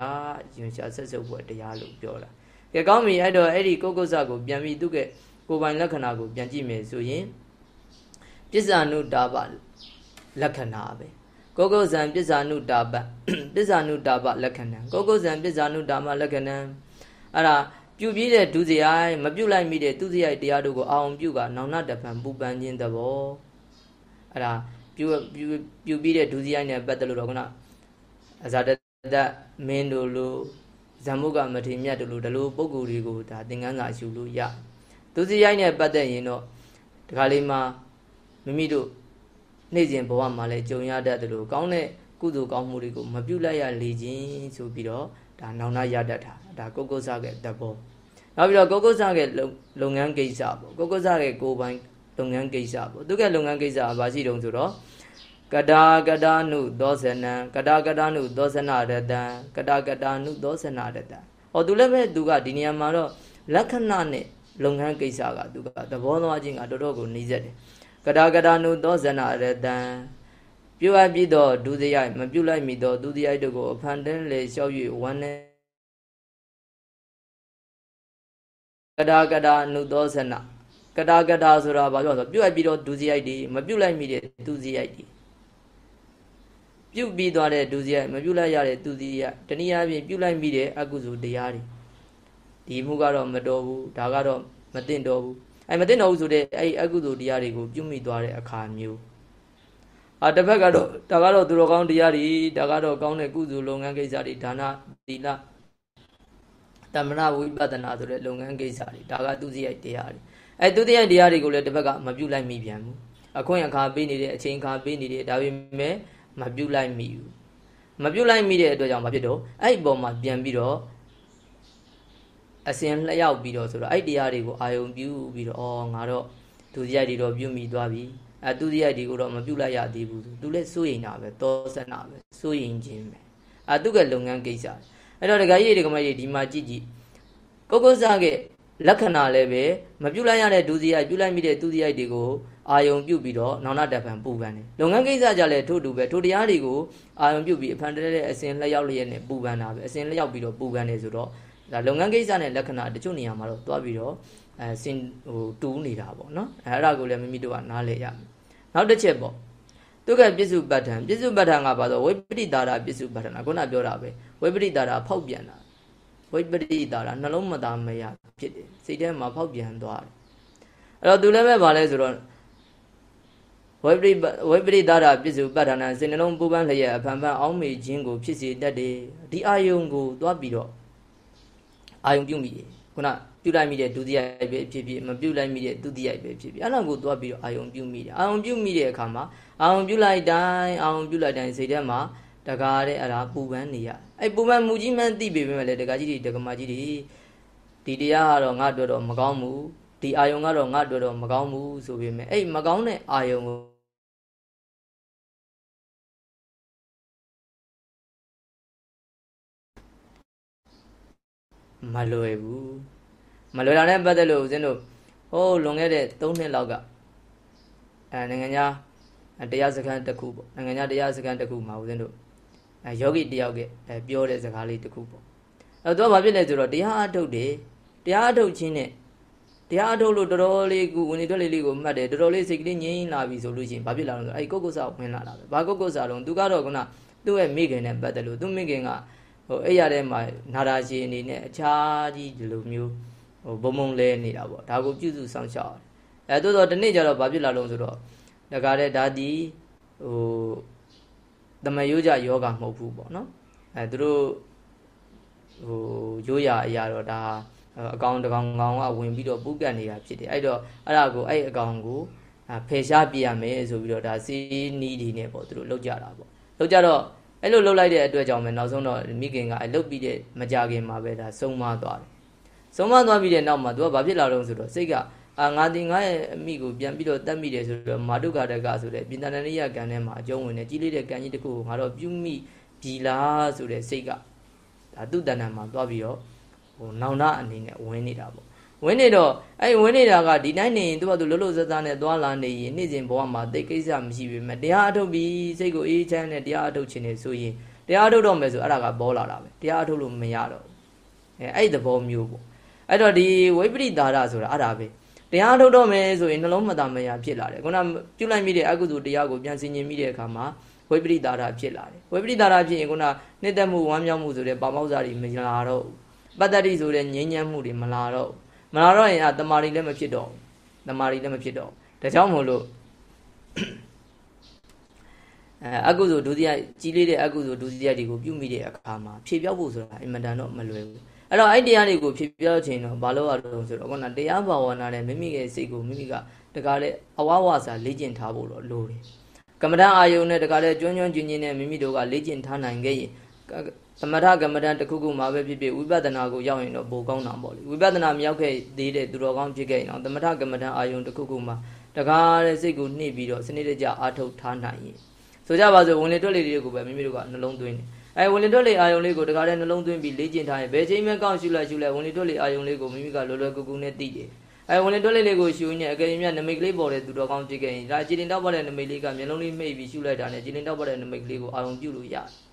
ယွန်ရှာဆက်စုပ်ဖွယ်တရားလို့ပြောတာကဲကောင်းပြီအဲ့တော့အဲ့ဒီကုတ်ကုတ်စာကိုပြန်ပြီးသူ့ကကိုယ်ပိုင်လက္ခဏာကိုပြန်ကြည့်မယ်ဆိုရင်ပစ္ဆာနုတာပလက္ခဏာပဲ ကုတ်ကုတ်ဇံပစ္ဆာနုတာပပစ္ဆာနုတာပလက္ခဏာကုတ်ကုတ်ဇံပစ္ဆာနုတာမလက္ခဏာအဲ့ဒါပြုပြီးတဲ့ဒုစရိုက်မပြုတ်လိုက်မိတဲ့သူစရိုက်တရားတို့ကိုအောင်ပြုကနောင်နာတပံပူပန်ခြင်းသဘောအဲ့ဒါပြုပြုပြုပြီးတဲ့ဒုစရိုက်နဲ့ပတ်သက်လို့တော့ခုနအဇာတတမင်းတို့လိုဇံမုကမထေမြတ်တို့လိုဒီလိုပုံကိုယ်တွေကိုဒါသင်္ကန်းစာရှုလို့ရဒုစရိုက်နဲ့ပတ်သက်ရင်တော့ဒီခါလေးမှာမိမိတို့ နေ့စဉ်ဘဝမှာလည်းကြုံရတတ်တယ်လို့ကောင်းတဲ့ကုသိုလ်ကောင်းမှုတွေကိုမပြုတ်လိုက်ရလေခြင်းဆိုပြီးတော့ဒါနောင်နာရတတ်တာဒါကုတ်ကုတ်ဆရဲ့တဘောနောက်ပြီးတော့ကုတ်ကုတ်ဆရဲ့လုပ်ငန်းကိစ္စပေါ့ကုတ်ကုတ်ဆရဲ့ကိုယ်ပိုင်လုပ်ငန်းကိစ္စပေါ့သူကလုပ်ငန်းကိစ္စကဘာရှိတုံးဆိုတော့ကတာကတာနုသောဇနံကတာကတာနုသောဇနာရတံကတာကတာနုသောဇနာရတံဟောသူလည်းပဲသူကဒီနေရာမှာတော့လက္ခဏာနဲ့လုပ်ငန်းကိစ္စကသူကသဘောသွားခြင်းကတော်တော်ကိုနှိစက်တယ် ကတာကတာနုသောဇနာရတံပြုအပ်ပြီးတော့ဒုစရိုက်မပြုလိုက်မိတော့ဒုစရိုက်တို့ကိုအဖန်တင်းလေလျှောက်၍ဝမ်းနေကတာကတာနုသောဇနာကတာကတာဆိုတာဘာပြောဆိုပြုတ်ပြီးတော့ဒုစရိုက်တွေမပြုတ်လိုက်မိတဲ့ဒုစရိုက်တွေပြုတ်ပြီးသွားတဲ့ဒုစရိုက်မပြုတ်လိုက်ရတဲ့ဒုစရိုက်တနည်းအားဖြင့်ပြုတ်လိုက်မိတဲ့အကုသိုလ်တရားတွေဒီမှုကတော့မတော်ဘူးဒါကတော့မသိမ့်တော်ဘူး အဲမသိမ့်တော်ဘူးဆိုတဲ့အဲ့အကုသိုလ်တရားတွေကိုပြုတ်မိသွားတဲ့အခါမျိုးအာတစ်ဖက်ကတော့ဒါကတော့သူတော်ကောင်းတရားတွေဒါကတော့ကောင်းတဲ့ကုသိုလ်လုပ်ငန်းကိစ္စတွေဒါနသီလတမနာဝိပဿနာဆိုတဲ့လုပ်ငန်းကိစ္စတွေဒါကသူစရိုက်တရားတွေအဲသူတရားတရားတွေကိုလည်းတစ်ဖက်ကမပြုတ်လိုက်မိပြန်ဘူးအခွင့်အခါပေးနေတဲ့အချိန်အခါပေးနေတယ်ဒါပေမဲ့မပြုတ်လိုက်မိဘူးမပြုတ်လိုက်မိတဲ့အတွက်ကြောင့်မဖြစ်တော့အဲ့ဒီပုံမှာပြန်ပြီးတော့ အစင်လျှောက်ပြီးတော့ဆိုတော့အဲ့တရားတွေကိုအာယုံပြုပြီးတော့အော်ငါတော့သူတရားတွေတော့ပြုတ်မိသွားပြီအဲသူတရားတွေကိုတော့မပြုတ်လိုက်ရသေးဘူးသူလည်းစိုးရင်တာပဲသောစနာပဲစိုးရင်ခြင်းပဲအဲသူကလုပ်ငန်းကိစ္စအဲ့တော့ဒကာကြီးဒကာမကြီးဒီမှာကြည့်ကြည့်ကိုကိုစားကလက္ခဏာလည်းပဲမပြုတ်လိုက်ရတဲ့ဒုစရိုက်ပြုတ်လိုက်မိတဲ့သူစရိုက်တွေကိုအာယုံပြုတ်ပြီးတော့နောင်နာတပံပူပန်တယ်လုပ်ငန်းကိစ္စကြလည်းထို့တူပဲထိုတရားတွေကိုအာယုံပြုတ်ပြီးအဖန်တဲတဲ့အစင်လျှောက်လျက်နဲ့ပူပန်တာပဲအစင်လျှောက်ပြီးတော့ပူပန်တယ်ဆိုတော့ ဒါလုပ်ငန်းကိစ္စနဲ့လက္ခဏာတချို့နေရာမှာတော့တွားပြီးတော့အဲစင်ဟိုတူးနေတာပေါ့နော်အဲအဲ့ဒါကိုလည်းမိမိတို့ကနားလည်ရမယ်နောက်တစ်ချက်ပေါ့သူကပြစ္စုပ္ပတ္ထံပြစ္စုပ္ပတ္ထံကဘာလို့ဝိပရိတာရပြစ္စုပ္ပတ္ထံခုနပြောတာပဲဝိပရိတာရဖောက်ပြန်တာဝိပရိတာရနှလုံးမသားမရဖြစ်တယ်စိတ်ထဲမှာဖောက်ပြန်သွားတယ်အဲ့တော့သူလည်းပဲဗာလဲဆိုတော့ဝိပရိဝိပရိတာရပြစ္စုပ္ပတ္ထံစိတ်နှလုံးပူပန်းလျက်အဖန်ဖန်အောင်းမေခြင်းကိုဖြစ်စေတတ်တယ်ဒီအာယုံကိုသွားပြီးတော့ အာယုံပြုမိတယ်ခုနပြုလိုက်မိတဲ့ဒုတိယပဲဖြစ်ဖြစ်မပြုလိုက်မိတဲ့ဒုတိယပဲဖြစ်ဖြစ်အဲ့လောက်ကိုသွားပြီးတော့အာယုံပြုမိတယ်အာယုံပြုမိတဲ့အခါမှာအာယုံပြုလိုက်တိုင်းအာယုံပြုလိုက်တိုင်းစိတ်ထဲမှာတကားတဲ့အဲ့ဒါပူပန်းနေရအဲ့ပူပန်းမူကြီးမှန်းသိပေမဲ့လည်းတကားကြီးတွေတကမာကြီးတွေဒီတရားကတော့ငါတို့တော့မကောင်းဘူးဒီအာယုံကတော့ငါတို့တော့မကောင်းဘူးဆိုပေမဲ့အဲ့မကောင်းတဲ့အာယုံကို မလွယ်ဘူးမလွယ်တာနဲ့ပတ်သက်လို့ဦးဇင်းတို့ဟိုးလွန်ခဲ့တဲ့3နှစ်လောက်ကအဲနိုင်ငံခြားတရားစခန်းတစ်ခုပေါ့နိုင်ငံခြားတရားစခန်းတစ်ခုမှာဦးဇင်းတို့အဲယောဂီတယောက်ကအဲပြောတဲ့စကားလေးတစ်ခုပေါ့အဲတော့ဘာဖြစ်လဲဆိုတော့တရားအထုတ်တယ်တရားအထုတ်ခြင်းနဲ့တရားအထုတ်လို့တော်တော်လေးကူဝင်နေထွက်လေးလေးကိုမှတ်တယ်တော်တော်လေးစိတ်ကလေးငြိမ်းလာပြီဆိုလို့ရှိရင်ဘာဖြစ်လာလဲဆိုတော့အဲကုတ်ကုတ်စာဝင်လာတာပဲဘာကုတ်ကုတ်စာတော့သူကတော့ခုနသူ့ရဲ့မိခင်နဲ့ပတ်သက်လို့သူ့မိခင်က ဟိုအဲ့ရတဲ့မှာနာရာရှင်အနေနဲ့အခြားကြီးဒီလိုမျိုးဟိုဘုံဘုံလဲနေတာပေါ့ဒါကိုပြုစုဆောင်ရှောက်အဲတိုးတော့ဒီနေ့ကျတော့ဘာဖြစ်လာလို့ဆိုတော့တကားတဲ့ဒါဒီဟိုတမယိုးကြယောဂမဟုတ်ဘူးပေါ့နော်အဲသူတို့ဟိုရိုးရာအရာတော့ဒါအကောင်တကောင်ကောင်ကဝင်ပြီးတော့ပုတ်ကတ်နေတာဖြစ်တယ်အဲ့တော့အဲ့ဒါကိုအဲ့အကောင်ကိုဖယ်ရှားပြရမယ်ဆိုပြီးတော့ဒါစီးနီးဒီနဲ့ပေါ့သူတို့လောက်ကြတာပေါ့လောက်ကြတော့ အဲ့လိုလှုပ်လိုက်တဲ့အတွက်ကြောင့်ပဲနောက်ဆုံးတော့မိခင်ကအလုတ်ပြီးတဲ့မကြခင်မှာပဲဒါဆုံးမသွားတယ်ဆုံးမသွားပြီးတဲ့နောက်မှာသူကဘာဖြစ်လာတော့ဆိုတော့စိတ်ကအာငါတင်ငါရဲ့အမိကိုပြန်ပြီးတော့တတ်မိတယ်ဆိုတော့မာတုကာတကဆိုတဲ့ပြင်တဏိယကံထဲမှာအကျုံးဝင်နေကြီးလေးတဲ့ကံကြီးတစ်ခုကိုငါတော့ပြုမိပြီလားဆိုတဲ့စိတ်ကဒါသူ့တဏ္ဍာမှာသွားပြီးတော့ဟိုနောင်နာအနေနဲ့ဝင်နေတာပေါ့ ဝင်နေတော့အဲ့ဝင်နေတာကဒီတိုင်းနေရင်သူကသူလှုပ်လှုပ်ဆက်ဆက်နဲ့သွားလာနေရင်နေ့စဉ်ဘဝမှာတိတ်ကိစ္စမရှိပေမဲ့တရားအထုတ်ပြီးစိတ်ကိုအေးချမ်းနဲ့တရားအထုတ်ခြင်းနေဆိုရင်တရားအထုတ်တော့မယ်ဆိုအဲ့ဒါကပေါ်လာတာပဲတရားအထုတ်လို့မရတော့ဘူးအဲအဲ့ဒီသဘောမျိုးပေါ့အဲ့တော့ဒီဝိပရိဒါရဆိုတာအဲ့ဒါပဲတရားထုတ်တော့မယ်ဆိုရင်နှလုံးမသားမယာဖြစ်လာတယ်ခုနပြုလိုက်မိတဲ့အကုသိုလ်တရားကိုပြန်ဆင်ញင်မိတဲ့အခါမှာဝိပရိဒါရဖြစ်လာတယ်ဝိပရိဒါရဖြစ်ရင်ခုနနှစ်သက်မှုဝမ်းမြောက်မှုဆိုတဲ့ပါမောက်စာတွေမလာတော့ဘူးပတ္တတိဆိုတဲ့ငြိမ်းချမ်းမှုတွေမလာတော့ဘူး မလာတော့ရင်အတမာရီလည်းမဖြစ်တော့တမာရီလည်းမဖြစ်တော့ဒါကြောင့်မို့လို့အဲအကုသိုလ်ဒုတိယကြီးလေးတဲ့အကုသိုလ်ဒုတိယတွေကိုပြုမိတဲ့အခါမှာဖြေပြောက်ဖို့ဆိုတာအင်မတန်တော့မလွယ်ဘူးအဲ့တော့အဲ့တရားတွေကိုဖြေပြောက်ခြင်းတော့ဘာလို့ရလို့ဆိုတော့ခုနတရားဘာဝနာနဲ့မိမိရဲ့စိတ်ကိုမိမိကတကားလေအဝဝစာလေ့ကျင့်ထားဖို့တော့လိုတယ်ကမ္မဋ္ဌအာယုံနဲ့တကားလေကျွမ်းကျွမ်းကျင်ကျင်နဲ့မိမိတို့ကလေ့ကျင့်ထားနိုင်ခဲ့ရင် သမထကမ္မဋ္ဌတစ်ခုခုမှာပဲဖြစ်ဖြစ်ဝိပဿနာကိုရောက်ရင်တော့ပိုကောင်းတာပေါ့လေဝိပဿနာမရောက်ခဲ့သေးတဲ့သူတော်ကောင်းဖြစ်ခဲ့ရင်တော့သမထကမ္မဋ္ဌအာယုံတစ်ခုခုမှာတကားတဲ့စိတ်ကိုနှိပ်ပြီးတော့စနစ်တကျအားထုတ်ထားနိုင်ရင်ဆိုကြပါစို့ဝင်လေတွက်လေတွေကိုပဲမိမိတို့ကနှလုံးသွင်းတယ်အဲဝင်လေတွက်လေအာယုံလေးကိုတကားတဲ့နှလုံးသွင်းပြီးလေ့ကျင့်ထားရင်ဘယ်ချိန်မှကောင်းရှုလိုက်ရှုလိုက်ဝင်လေတွက်လေအာယုံလေးကိုမိမိကလွယ်လွယ်ကူကူနဲ့သိတယ်အဲဝင်လေတွက်လေလေးကိုရှုရင်အကယ်၍နမိတ်ကလေးပေါ်တဲ့သူတော်ကောင်းဖြစ်ခဲ့ရင်ဒါကြည်တင်တောက်ပေါ်တဲ့နမိတ်လေးကမျက်လုံးလေးမှိတ်ပြီးရှုလိုက်တာနဲ့ကြည်တင်တောက်ပေါ်တဲ့နမိတ်ကလေးကိုအာယုံပြုလို့ရတယ်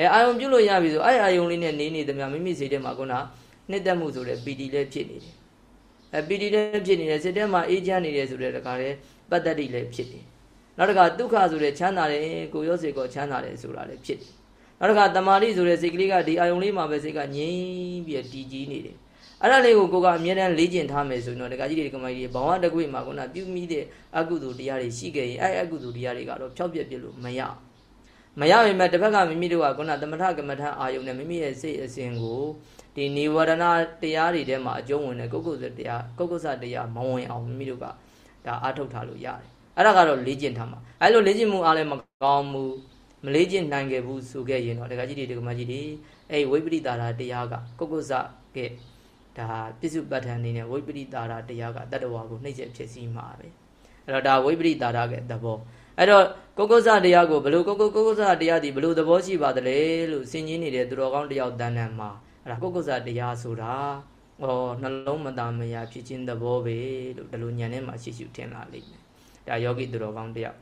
အဲအာယုံပြုလို့ရပြီဆိုအဲ့အာယုံလေးနဲ့နေနေသမျှမိမိစိတ်ထဲမှာခုနနှစ်သက်မှုဆိုတဲ့ပီတိလည်းဖြစ်နေတယ်အဲပီတိလည်းဖြစ်နေတယ်စိတ်ထဲမှာအေးချမ်းနေတယ်ဆိုတဲ့တခါလေပတ္တတိလည်းဖြစ်တယ်နောက်တခါဒုက္ခဆိုတဲ့ချမ်းသာတယ်ကိုရောစေကောချမ်းသာတယ်ဆိုတာလည်းဖြစ်တယ်နောက်တခါတမာတိဆိုတဲ့စိတ်ကလေးကဒီအာယုံလေးမှာပဲစိတ်ကငြိမ်းပြီးတည်ကြည်နေတယ်အဲ့ဒါလေးကိုကိုကအမြဲတမ်းလေ့ကျင့်ထားမယ်ဆိုရင်တော့ဒကာကြီးတွေကမိုင်းကြီးဘောင်ဝတကွေမှာခုနပြုမိတဲ့အကုသိုလ်တရားတွေရှိခဲ့ရင်အဲ့အကုသိုလ်တရားတွေကတော့ဖြောက်ပြက်ပြစ်လို့မရဘူး မရပေမဲ့တစ်ဖက်ကမိမိတို့ကခုနသမထကမ္မထအာယုန်နဲ့မိမိရဲ့စိတ်အစဉ်ကိုဒီနိဝရဏတရားတွေထဲမှာအကျုံးဝင်တဲ့ကုက္ကုစတရားကုက္ကုစတရားမဝင်အောင်မိမိတို့ကဒါအားထုတ်ထားလို့ရတယ်အဲ့ဒါကတော့လေ့ကျင့်ထားမှာအဲ့လိုလေ့ကျင့်မှုအားလည်းမကောင်းဘူးမလေ့ကျင့်နိုင်ခဲ့ဘူးဆိုခဲ့ရင်တော့ဒကာကြီးတွေဒကာမကြီးတွေအဲ့ဝိပရိတာရာတရားကကုက္ကုစကဲဒါပြစ္စုပ္ပတ္ထန်အနေနဲ့ဝိပရိတာရာတရားကတတ္တဝါကိုနှိမ့်ဆက်ဖြစ်စီမှာပဲအဲ့တော့ဒါဝိပရိတာရာကသဘော အဲ့တော့ကုက္ကုဇတရားကိုဘလို့ကုက္ကုကုက္ကုဇတရားဒီဘလို့သဘောရှိပါသလဲလို့ဆင်ခြင်နေတဲ့သူတော်ကောင်းတယောက်တန်တန်မှာအဲ့ဒါကုက္ကုဇတရားဆိုတာဩနှလုံးမသားမယာဖြစ်ခြင်းသဘောပဲလို့ဒီလိုညံထဲမှာရှိရှိထင်လာလိမ့်မယ်ဒါယောဂီသူတော်ကောင်းတယောက်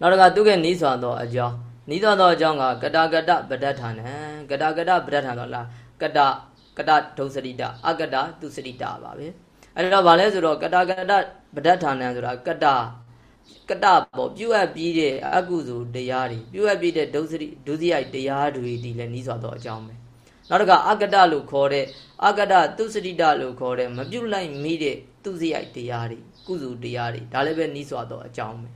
နောက်တစ်ခါသူကနီးစွာသောအကြောင်းနီးစွာသောအကြောင်းကကတာကတပဋ္ဌာနံကတာကတပဋ္ဌာန်တော့လားကတကတဒုစရိတအကတသူစရိတပါပဲအဲ့တော့ဗာလဲဆိုတော့ကတာကတပဋ္ဌာနံဆိုတာကတ ကတပေါ့ပြုတ်အပ်ပြီးတဲ့အကုသိုလ်တရားတွေပြုတ်အပ်ပြီးတဲ့ဒုစရိဒုစရိုက်တရားတွေဒီလည်းနီးစွာသောအကြောင်းပဲနောက်တစ်ခါအကတလို့ခေါ်တဲ့အကတသူစရိတလို့ခေါ်တဲ့မပြုတ်လိုက်မိတဲ့သူစရိုက်တရားတွေကုသိုလ်တရားတွေဒါလည်းပဲနီးစွာသောအကြောင်းပဲ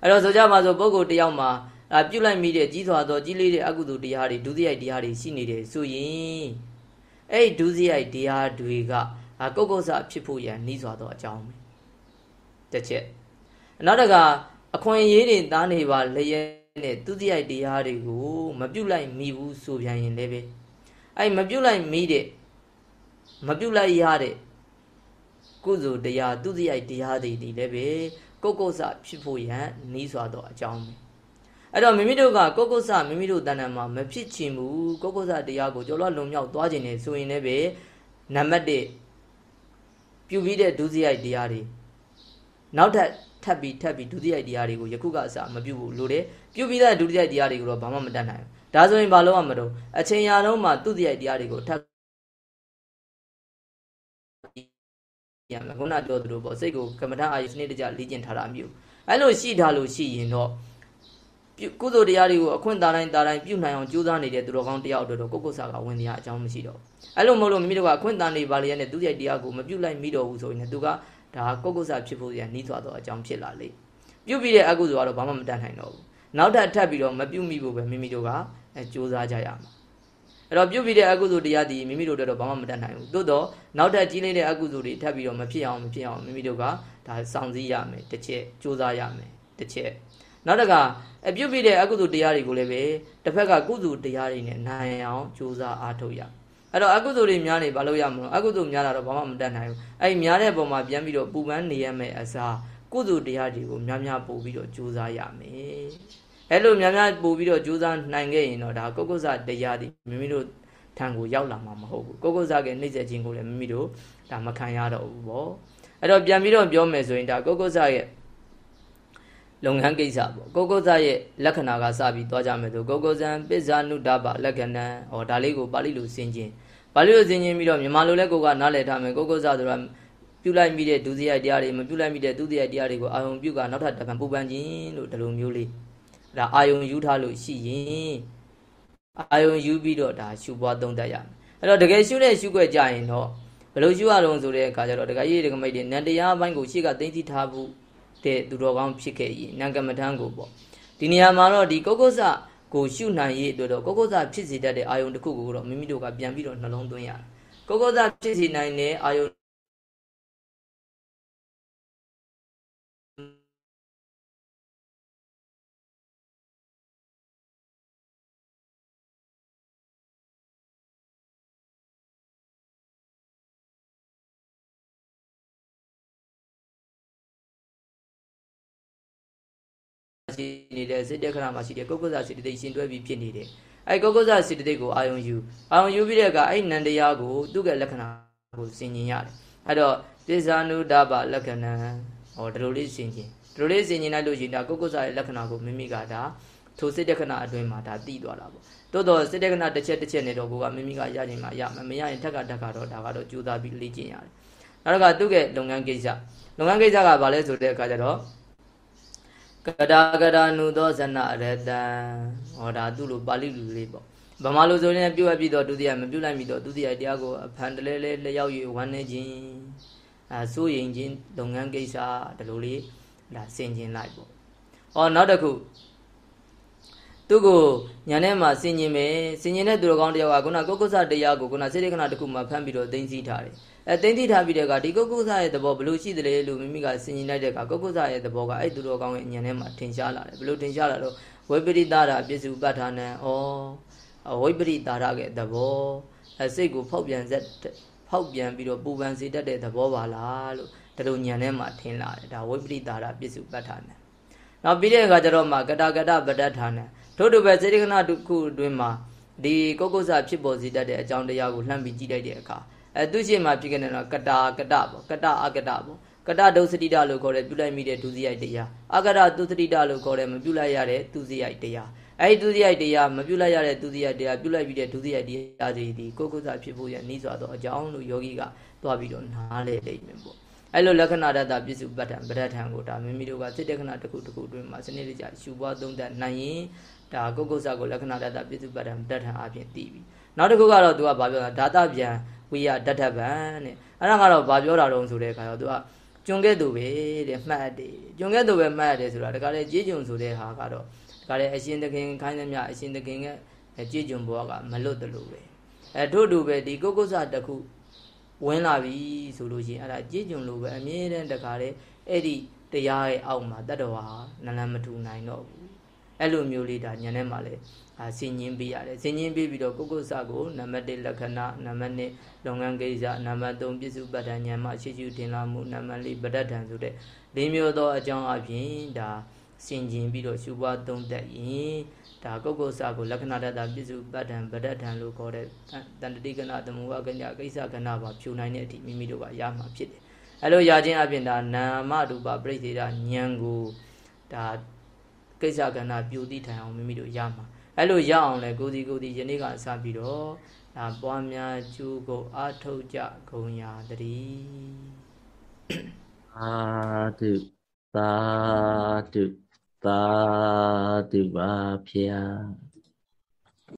အဲ့တော့ဆိုကြပါစို့ပုဂ္ဂိုလ်တယောက်မှာအပြုတ်လိုက်မိတဲ့ကြီးစွာသောကြီးလေးတဲ့အကုသိုလ်တရားတွေဒုစရိုက်တရားတွေရှိနေတယ်ဆိုရင်အဲ့ဒီဒုစရိုက်တရားတွေကကုတ်ကုတ်ဆဖြစ်ဖို့ရန်နီးစွာသောအကြောင်းပဲတစ်ချက် နောက်တကအခွင့်အရေးတွေသားနေပါလျက်နဲ့သူတိယတရားတွေကိုမပြုတ်လိုက်မိဘူးဆိုပြန်ရင်လည်းပဲအဲ့မပြုတ်လိုက်မိတဲ့မပြုတ်လိုက်ရတဲ့ကုသိုလ်တရားသူစရိုက်တရားတွေဒီလည်းပဲကုတ်ကုတ်ဆဖြစ်ဖို့ရန်နီးစွာသောအကြောင်းပဲအဲ့တော့မိမိတို့ကကုတ်ကုတ်ဆမိမိတို့တဏ္ဍာမှာမဖြစ်ချင်ဘူးကုတ်ကုတ်ဆတရားကိုကြော်လွတ်လုံမြောက်သွားခြင်းနဲ့ဆိုရင်လည်းပဲနံပါတ်1ပြုပြီးတဲ့ဒုစရိုက်တရားတွေနောက်ထပ် ထပ်ပြီးထပ်ပြီးဒုတိယတရားတွေကိုယခုကအစမပြုဘူးလို့တယ်ပြုပြီးတဲ့ဒုတိယတရားတွေကိုတော့ဘာမှမတတ်နိုင်ဘူးဒါဆိုရင်ဘာလို့မှမတော့အချိန်ရာလုံးမှာသူတိယတရားတွေကိုထပ်ရမယ်ခုနပြောသလိုပေါ့စိတ်ကိုကမ္မထအာယုစနစ်တကျလေ့ကျင့်ထားတာမျိုးအဲ့လိုရှိထားလို့ရှိရင်တော့ကုသိုလ်တရားတွေကိုအခွင့်တာတိုင်းတာတိုင်းပြုနိုင်အောင်ကြိုးစားနေတဲ့သူတော်ကောင်းတယောက်တို့တော့ကိုကိုဆာကဝင်တရားအကြောင်းမရှိတော့အဲ့လိုမဟုတ်လို့မိမိတို့ကအခွင့်တာနေပါလျက်နဲ့သူရဲ့တရားကိုမပြုလိုက်မိတော့ဘူးဆိုရင်သူက ဒါကုတ်ကုတ်ဆဖြစ်ဖို့ရနှီးသွားတော့အကြောင်းဖြစ်လာလေပြုတ်ပြီးတဲ့အကုသိုလ်ကတော့ဘာမှမတတ်နိုင်တော့ဘူးနောက်ထပ်ထပ်ပြီးတော့မပြုတ်မိဖို့ပဲမိမိတို့ကအဲစူးစမ်းကြရမှာအဲ့တော့ပြုတ်ပြီးတဲ့အကုသိုလ်တရားဒီမိမိတို့တော့ဘာမှမတတ်နိုင်ဘူးသို့တော့နောက်ထပ်ကြီးလေးတဲ့အကုသိုလ်တွေထပ်ပြီးတော့မဖြစ်အောင်မဖြစ်အောင်မိမိတို့ကဒါစောင့်စည်းရမယ်တစ်ချက်စူးစမ်းရမယ်တစ်ချက်နောက်တကအပြုတ်ပြီးတဲ့အကုသိုလ်တရားတွေကိုလည်းပဲတစ်ဖက်ကကုသိုလ်တရားတွေနဲ့နိုင်အောင်စူးစမ်းအားထုတ်ရမယ် အဲ့တော့အကုသိုလ်တွေများနေဘာလို့ရမလို့အကုသိုလ်များတာတော့ဘာမှမတတ်နိုင်ဘူးအဲ့များတဲ့ပုံမှာပြန်ပြီးတော့ပူပန်းနေရမယ်အစားကုသိုလ်တရားတွေကိုများများပို့ပြီးတော့ကြိုးစားရမယ်အဲ့လိုများများပို့ပြီးတော့ကြိုးစားနိုင်ခဲ့ရင်တော့ဒါကုက္ကုဇတရားတွေမိမိတို့ထံကိုရောက်လာမှာမဟုတ်ဘူးကုက္ကုဇကနှိမ့်ဆက်ခြင်းကိုလည်းမိမိတို့ဒါမခံရတော့ဘူးပေါ့အဲ့တော့ပြန်ပြီးတော့ပြောမယ်ဆိုရင်ဒါကုက္ကုဇရဲ့ လုပ်ငန်းကိစ္စပေါ့ကိုကိုဇရဲ့လက္ခဏာကစပြီးသွားကြမယ်ဆိုကိုကိုဇံပိဇာနုတပလက္ခဏာဟောဒါလေးကိုပါဠိလိုဆင်ခြင်ပါဠိလိုဆင်ခြင်ပြီးတော့မြန်မာလိုလည်းကိုကနားလည်ထားမယ်ကိုကိုဇဆိုတာပြုလိုက်မိတဲ့ဒုစရိုက်တရားတွေမပြုလိုက်မိတဲ့ဒုစရိုက်တရားတွေကိုအာယုံပြုကနောက်ထပ်တပံပူပန်ခြင်းလို့ဒီလိုမျိုးလေးဒါအာယုံယူထားလို့ရှိရင်အာယုံယူပြီးတော့ဒါရှုပွားသုံးတတ်ရမယ်အဲ့တော့တကယ်ရှုတဲ့ရှုွက်ကြရင်တော့ဘယ်လိုရှုရအောင်ဆိုတဲ့အခါကျတော့တကယ်ကြီးတကမိတ်တွေနန္တရားဘိုင်းကိုရှေ့ကသိသိထားဖို့ တဲ့သူတော်ကောင်းဖြစ်ခဲ့၏နံကမ္မထံကိုပေါ့ဒီနေရာမှာတော့ဒီကုက္ကုဆကိုရှုနိုင်ရေးအတွက်တော့ကုက္ကုဆဖြစ်စေတတ်တဲ့အာယုံတစ်ခုကိုတော့မိမိတို့ကပြန်ပြီးတော့နှလုံးသွင်းရတယ်ကုက္ကုဆဖြစ်စေနိုင်တဲ့အာယုံ ရှိနေတဲ့စိတ်တက်ခဏမှာရှိတဲ့ကုက္ကုဇစေတသိက်ရှင်တွဲပြီးဖြစ်နေတယ်အဲကုက္ကုဇစေတသိက်ကိုအာယုံယူအာယုံယူပြီးတဲ့အခါအဲ့နန္တရားကိုသူ့ရဲ့လက္ခဏာကိုဆင်ញင်ရတယ်အဲ့တော့တိဇာနုဒဘလက္ခဏာဟောဒီလိုလေးဆင်ញင်ဒီလိုလေးဆင်ញင်လိုက်လို့ရှိရင်ဒါကုက္ကုဇရဲ့လက္ခဏာကိုမိမိကဒါထိုစိတ်တက်ခဏအတွင်းမှာဒါသိသွားတာပေါ့တိုးတော့စိတ်တက်ခဏတစ်ချက်တစ်ချက်နဲ့တော့ကိုကမိမိကရခြင်းမှာရမယ်မရရင်ထက်ကတက်ကတော့ဒါကတော့ကြိုးစားပြီးလေ့ကျင့်ရတယ်နောက်ကသူ့ရဲ့လုပ်ငန်းကိစ္စလုပ်ငန်းကိစ္စကဘာလဲဆိုတဲ့အခါကျတော့ ကတာကတာနုသောဇနရတံဟောဒါသူ့လိုပါဠိလူလေးပေါ့ဗမာလိုဆိုရင်ပြုတ်ရပြီးတော့ဒုတိယမပြုတ်လိုက်ပြီးတော့ဒုတိယတရားကိုအဖန်တလဲလဲလျောက်၍ဝမ်းနေခြင်းအဲစိုးရင်ခြင်းလုပ်ငန်းကိစ္စဒီလိုလေးဒါဆင်ကျင်လိုက်ပေါ့။အော်နောက်တစ်ခုသူ့ကိုညာထဲမှာဆင်ကျင်မယ်ဆင်ကျင်တဲ့သူတော်ကောင်းတယောက်ကခုနကုက္ကုဆတရားကိုခုနစေတကနာတစ်ခုမှဖမ်းပြီးတော့သိသိထားတယ် အဲသိသိထားပြီးတဲ့ကဒီကုက္ကုဆရဲ့သဘောဘယ်လိုရှိသလဲလို့မိမိကဆင်ကျင်လိုက်တဲ့ကကုက္ကုဆရဲ့သဘောကအဲ့သူတော်ကောင်းရဲ့ညာထဲမှာထင်ရှားလာတယ်ဘယ်လိုထင်ရှားလာတော့ဝိပရိသတာပစ္စုပ္ပထာနံဩဝိပရိတာရရဲ့သဘောအဲစိတ်ကိုဖောက်ပြန်ဆက်ဖောက်ပြန်ပြီးတော့ပူပန်စေတတ်တဲ့သဘောပါလားလို့ဒီလိုညာထဲမှာထင်လာတယ်ဒါဝိပရိတာရပစ္စုပ္ပထာနံနောက်ပြီးတဲ့အခါကျတော့မှကတာကတပတ္တထာနံထို့တူပဲစေတကနာတစ်ခုအတွင်းမှာဒီကုက္ကုဆဖြစ်ပေါ်စေတတ်တဲ့အကြောင်းတရားကိုလှမ်းပြီးကြည့်လိုက်တဲ့အခါ အဲသူရှိမှဖြစ်ခဲ့တဲ့တော့ကတာကတပေါ့ကတအကတပေါ့ကတဒုစတိတလို့ခေါ်တဲ့ပြုလိုက်မိတဲ့ဒုစရိုက်တရားအကတဒုစတိတလို့ခေါ်တဲ့မပြုလိုက်ရတဲ့ဒုစရိုက်တရားအဲဒီဒုစရိုက်တရားမပြုလိုက်ရတဲ့ဒုစရိုက်တရားပြုလိုက်ပြီးတဲ့ဒုစရိုက်တရားတွေဒီကုက္ကုဆဖြစ်ဖို့ရနှီးစွာသောအကြောင်းလို့ယောဂီကသွားပြီးတော့နားလေလိမ့်မယ်ပေါ့အဲ့လိုလက္ခဏာတတပစ္စုပ္ပတ္ထံပဋ္ဌာန်ကိုဒါမိမိတို့ကစိတ်တက္ခဏာတစ်ခုတစ်ခုအတွင်းမှာစနစ်တကျရှုပွားသုံးသပ်နိုင်ရင်ဒါကုက္ကုဆကိုလက္ခဏာတတပစ္စုပ္ပတ္ထံပဋ္ဌာန်အပြင်သိပြီနောက်တစ်ခုကတော့သူကဘာပြောတာဒါတပြန် ဝိယတတ္ထဗံတဲ့အဲ့ဒါကတော့ဘာပြောတာတုံးဆိုတဲ့အခါတော့သူကကျွံခဲ့သူပဲတဲ့မှတ်တယ်ကျွံခဲ့သူပဲမှတ်တယ်ဆိုတာဒါကလည်းကြေးကျွံဆိုတဲ့ဟာကတော့ဒါကလည်းအရှင်သခင်ခိုင်းသမျှအရှင်သခင်ကကြေးကျွံဘောကမလွတ်တယ်လို့ပဲအဲထို့တူပဲဒီကုက္ကုဆတစ်ခုဝင်လာပြီဆိုလို့ရှိရင်အဲ့ဒါကြေးကျွံလို့ပဲအမြဲတမ်းတခါလေအဲ့ဒီတရားရဲ့အောက်မှာတတ္တဝါနလန်မထူနိုင်တော့ဘူးအဲ့လိုမျိုးလေးဒါညနေမှလည်းအာ ဆင်ញင်းပေးရတယ်ဆင်ញင်းပေးပြီးတော့ကိုကုဆကိုနံပါတ်1လက္ခဏာနံပါတ်2လုပ်ငန်းကိစ္စနံပါတ်3ပြစ္စုပ္ပတ္တဉာဏ်မှရှိရှိတင်လာမှုနံပါတ်4ပဋ္ဌာန်ဆိုတဲ့၄မျိုးသောအကြောင်းအပြင်ဒါဆင်ကျင်ပြီးတော့ရှုပွားသုံးသက်ရင်ဒါကုတ်ကုတ်စာကိုလက္ခဏာတတပြစ္စုပ္ပတ္တံဗဒ္ဒထံလို့ခေါ်တဲ့တန်တတိကနာသမုဝကညာကိစ္စကနာပါဖြူနိုင်တဲ့အထိမိမိတို့ကရမှာဖြစ်တယ်အဲလိုရခြင်းအပြင်ဒါနာမရူပပြိသေဒဉာဏ်ကိုဒါကိစ္စကဏပြူတိထိုင်အောင်မိမိတို့ရမှာ အဲလိုရအောင်လဲကိုဒီကိုဒီယနေ့ကစပြီးတော့ဒါပွားများကျူးကိုအာထုတ်ကြဂုံရာတည်းအာတုသာတုသာတုပါဖျား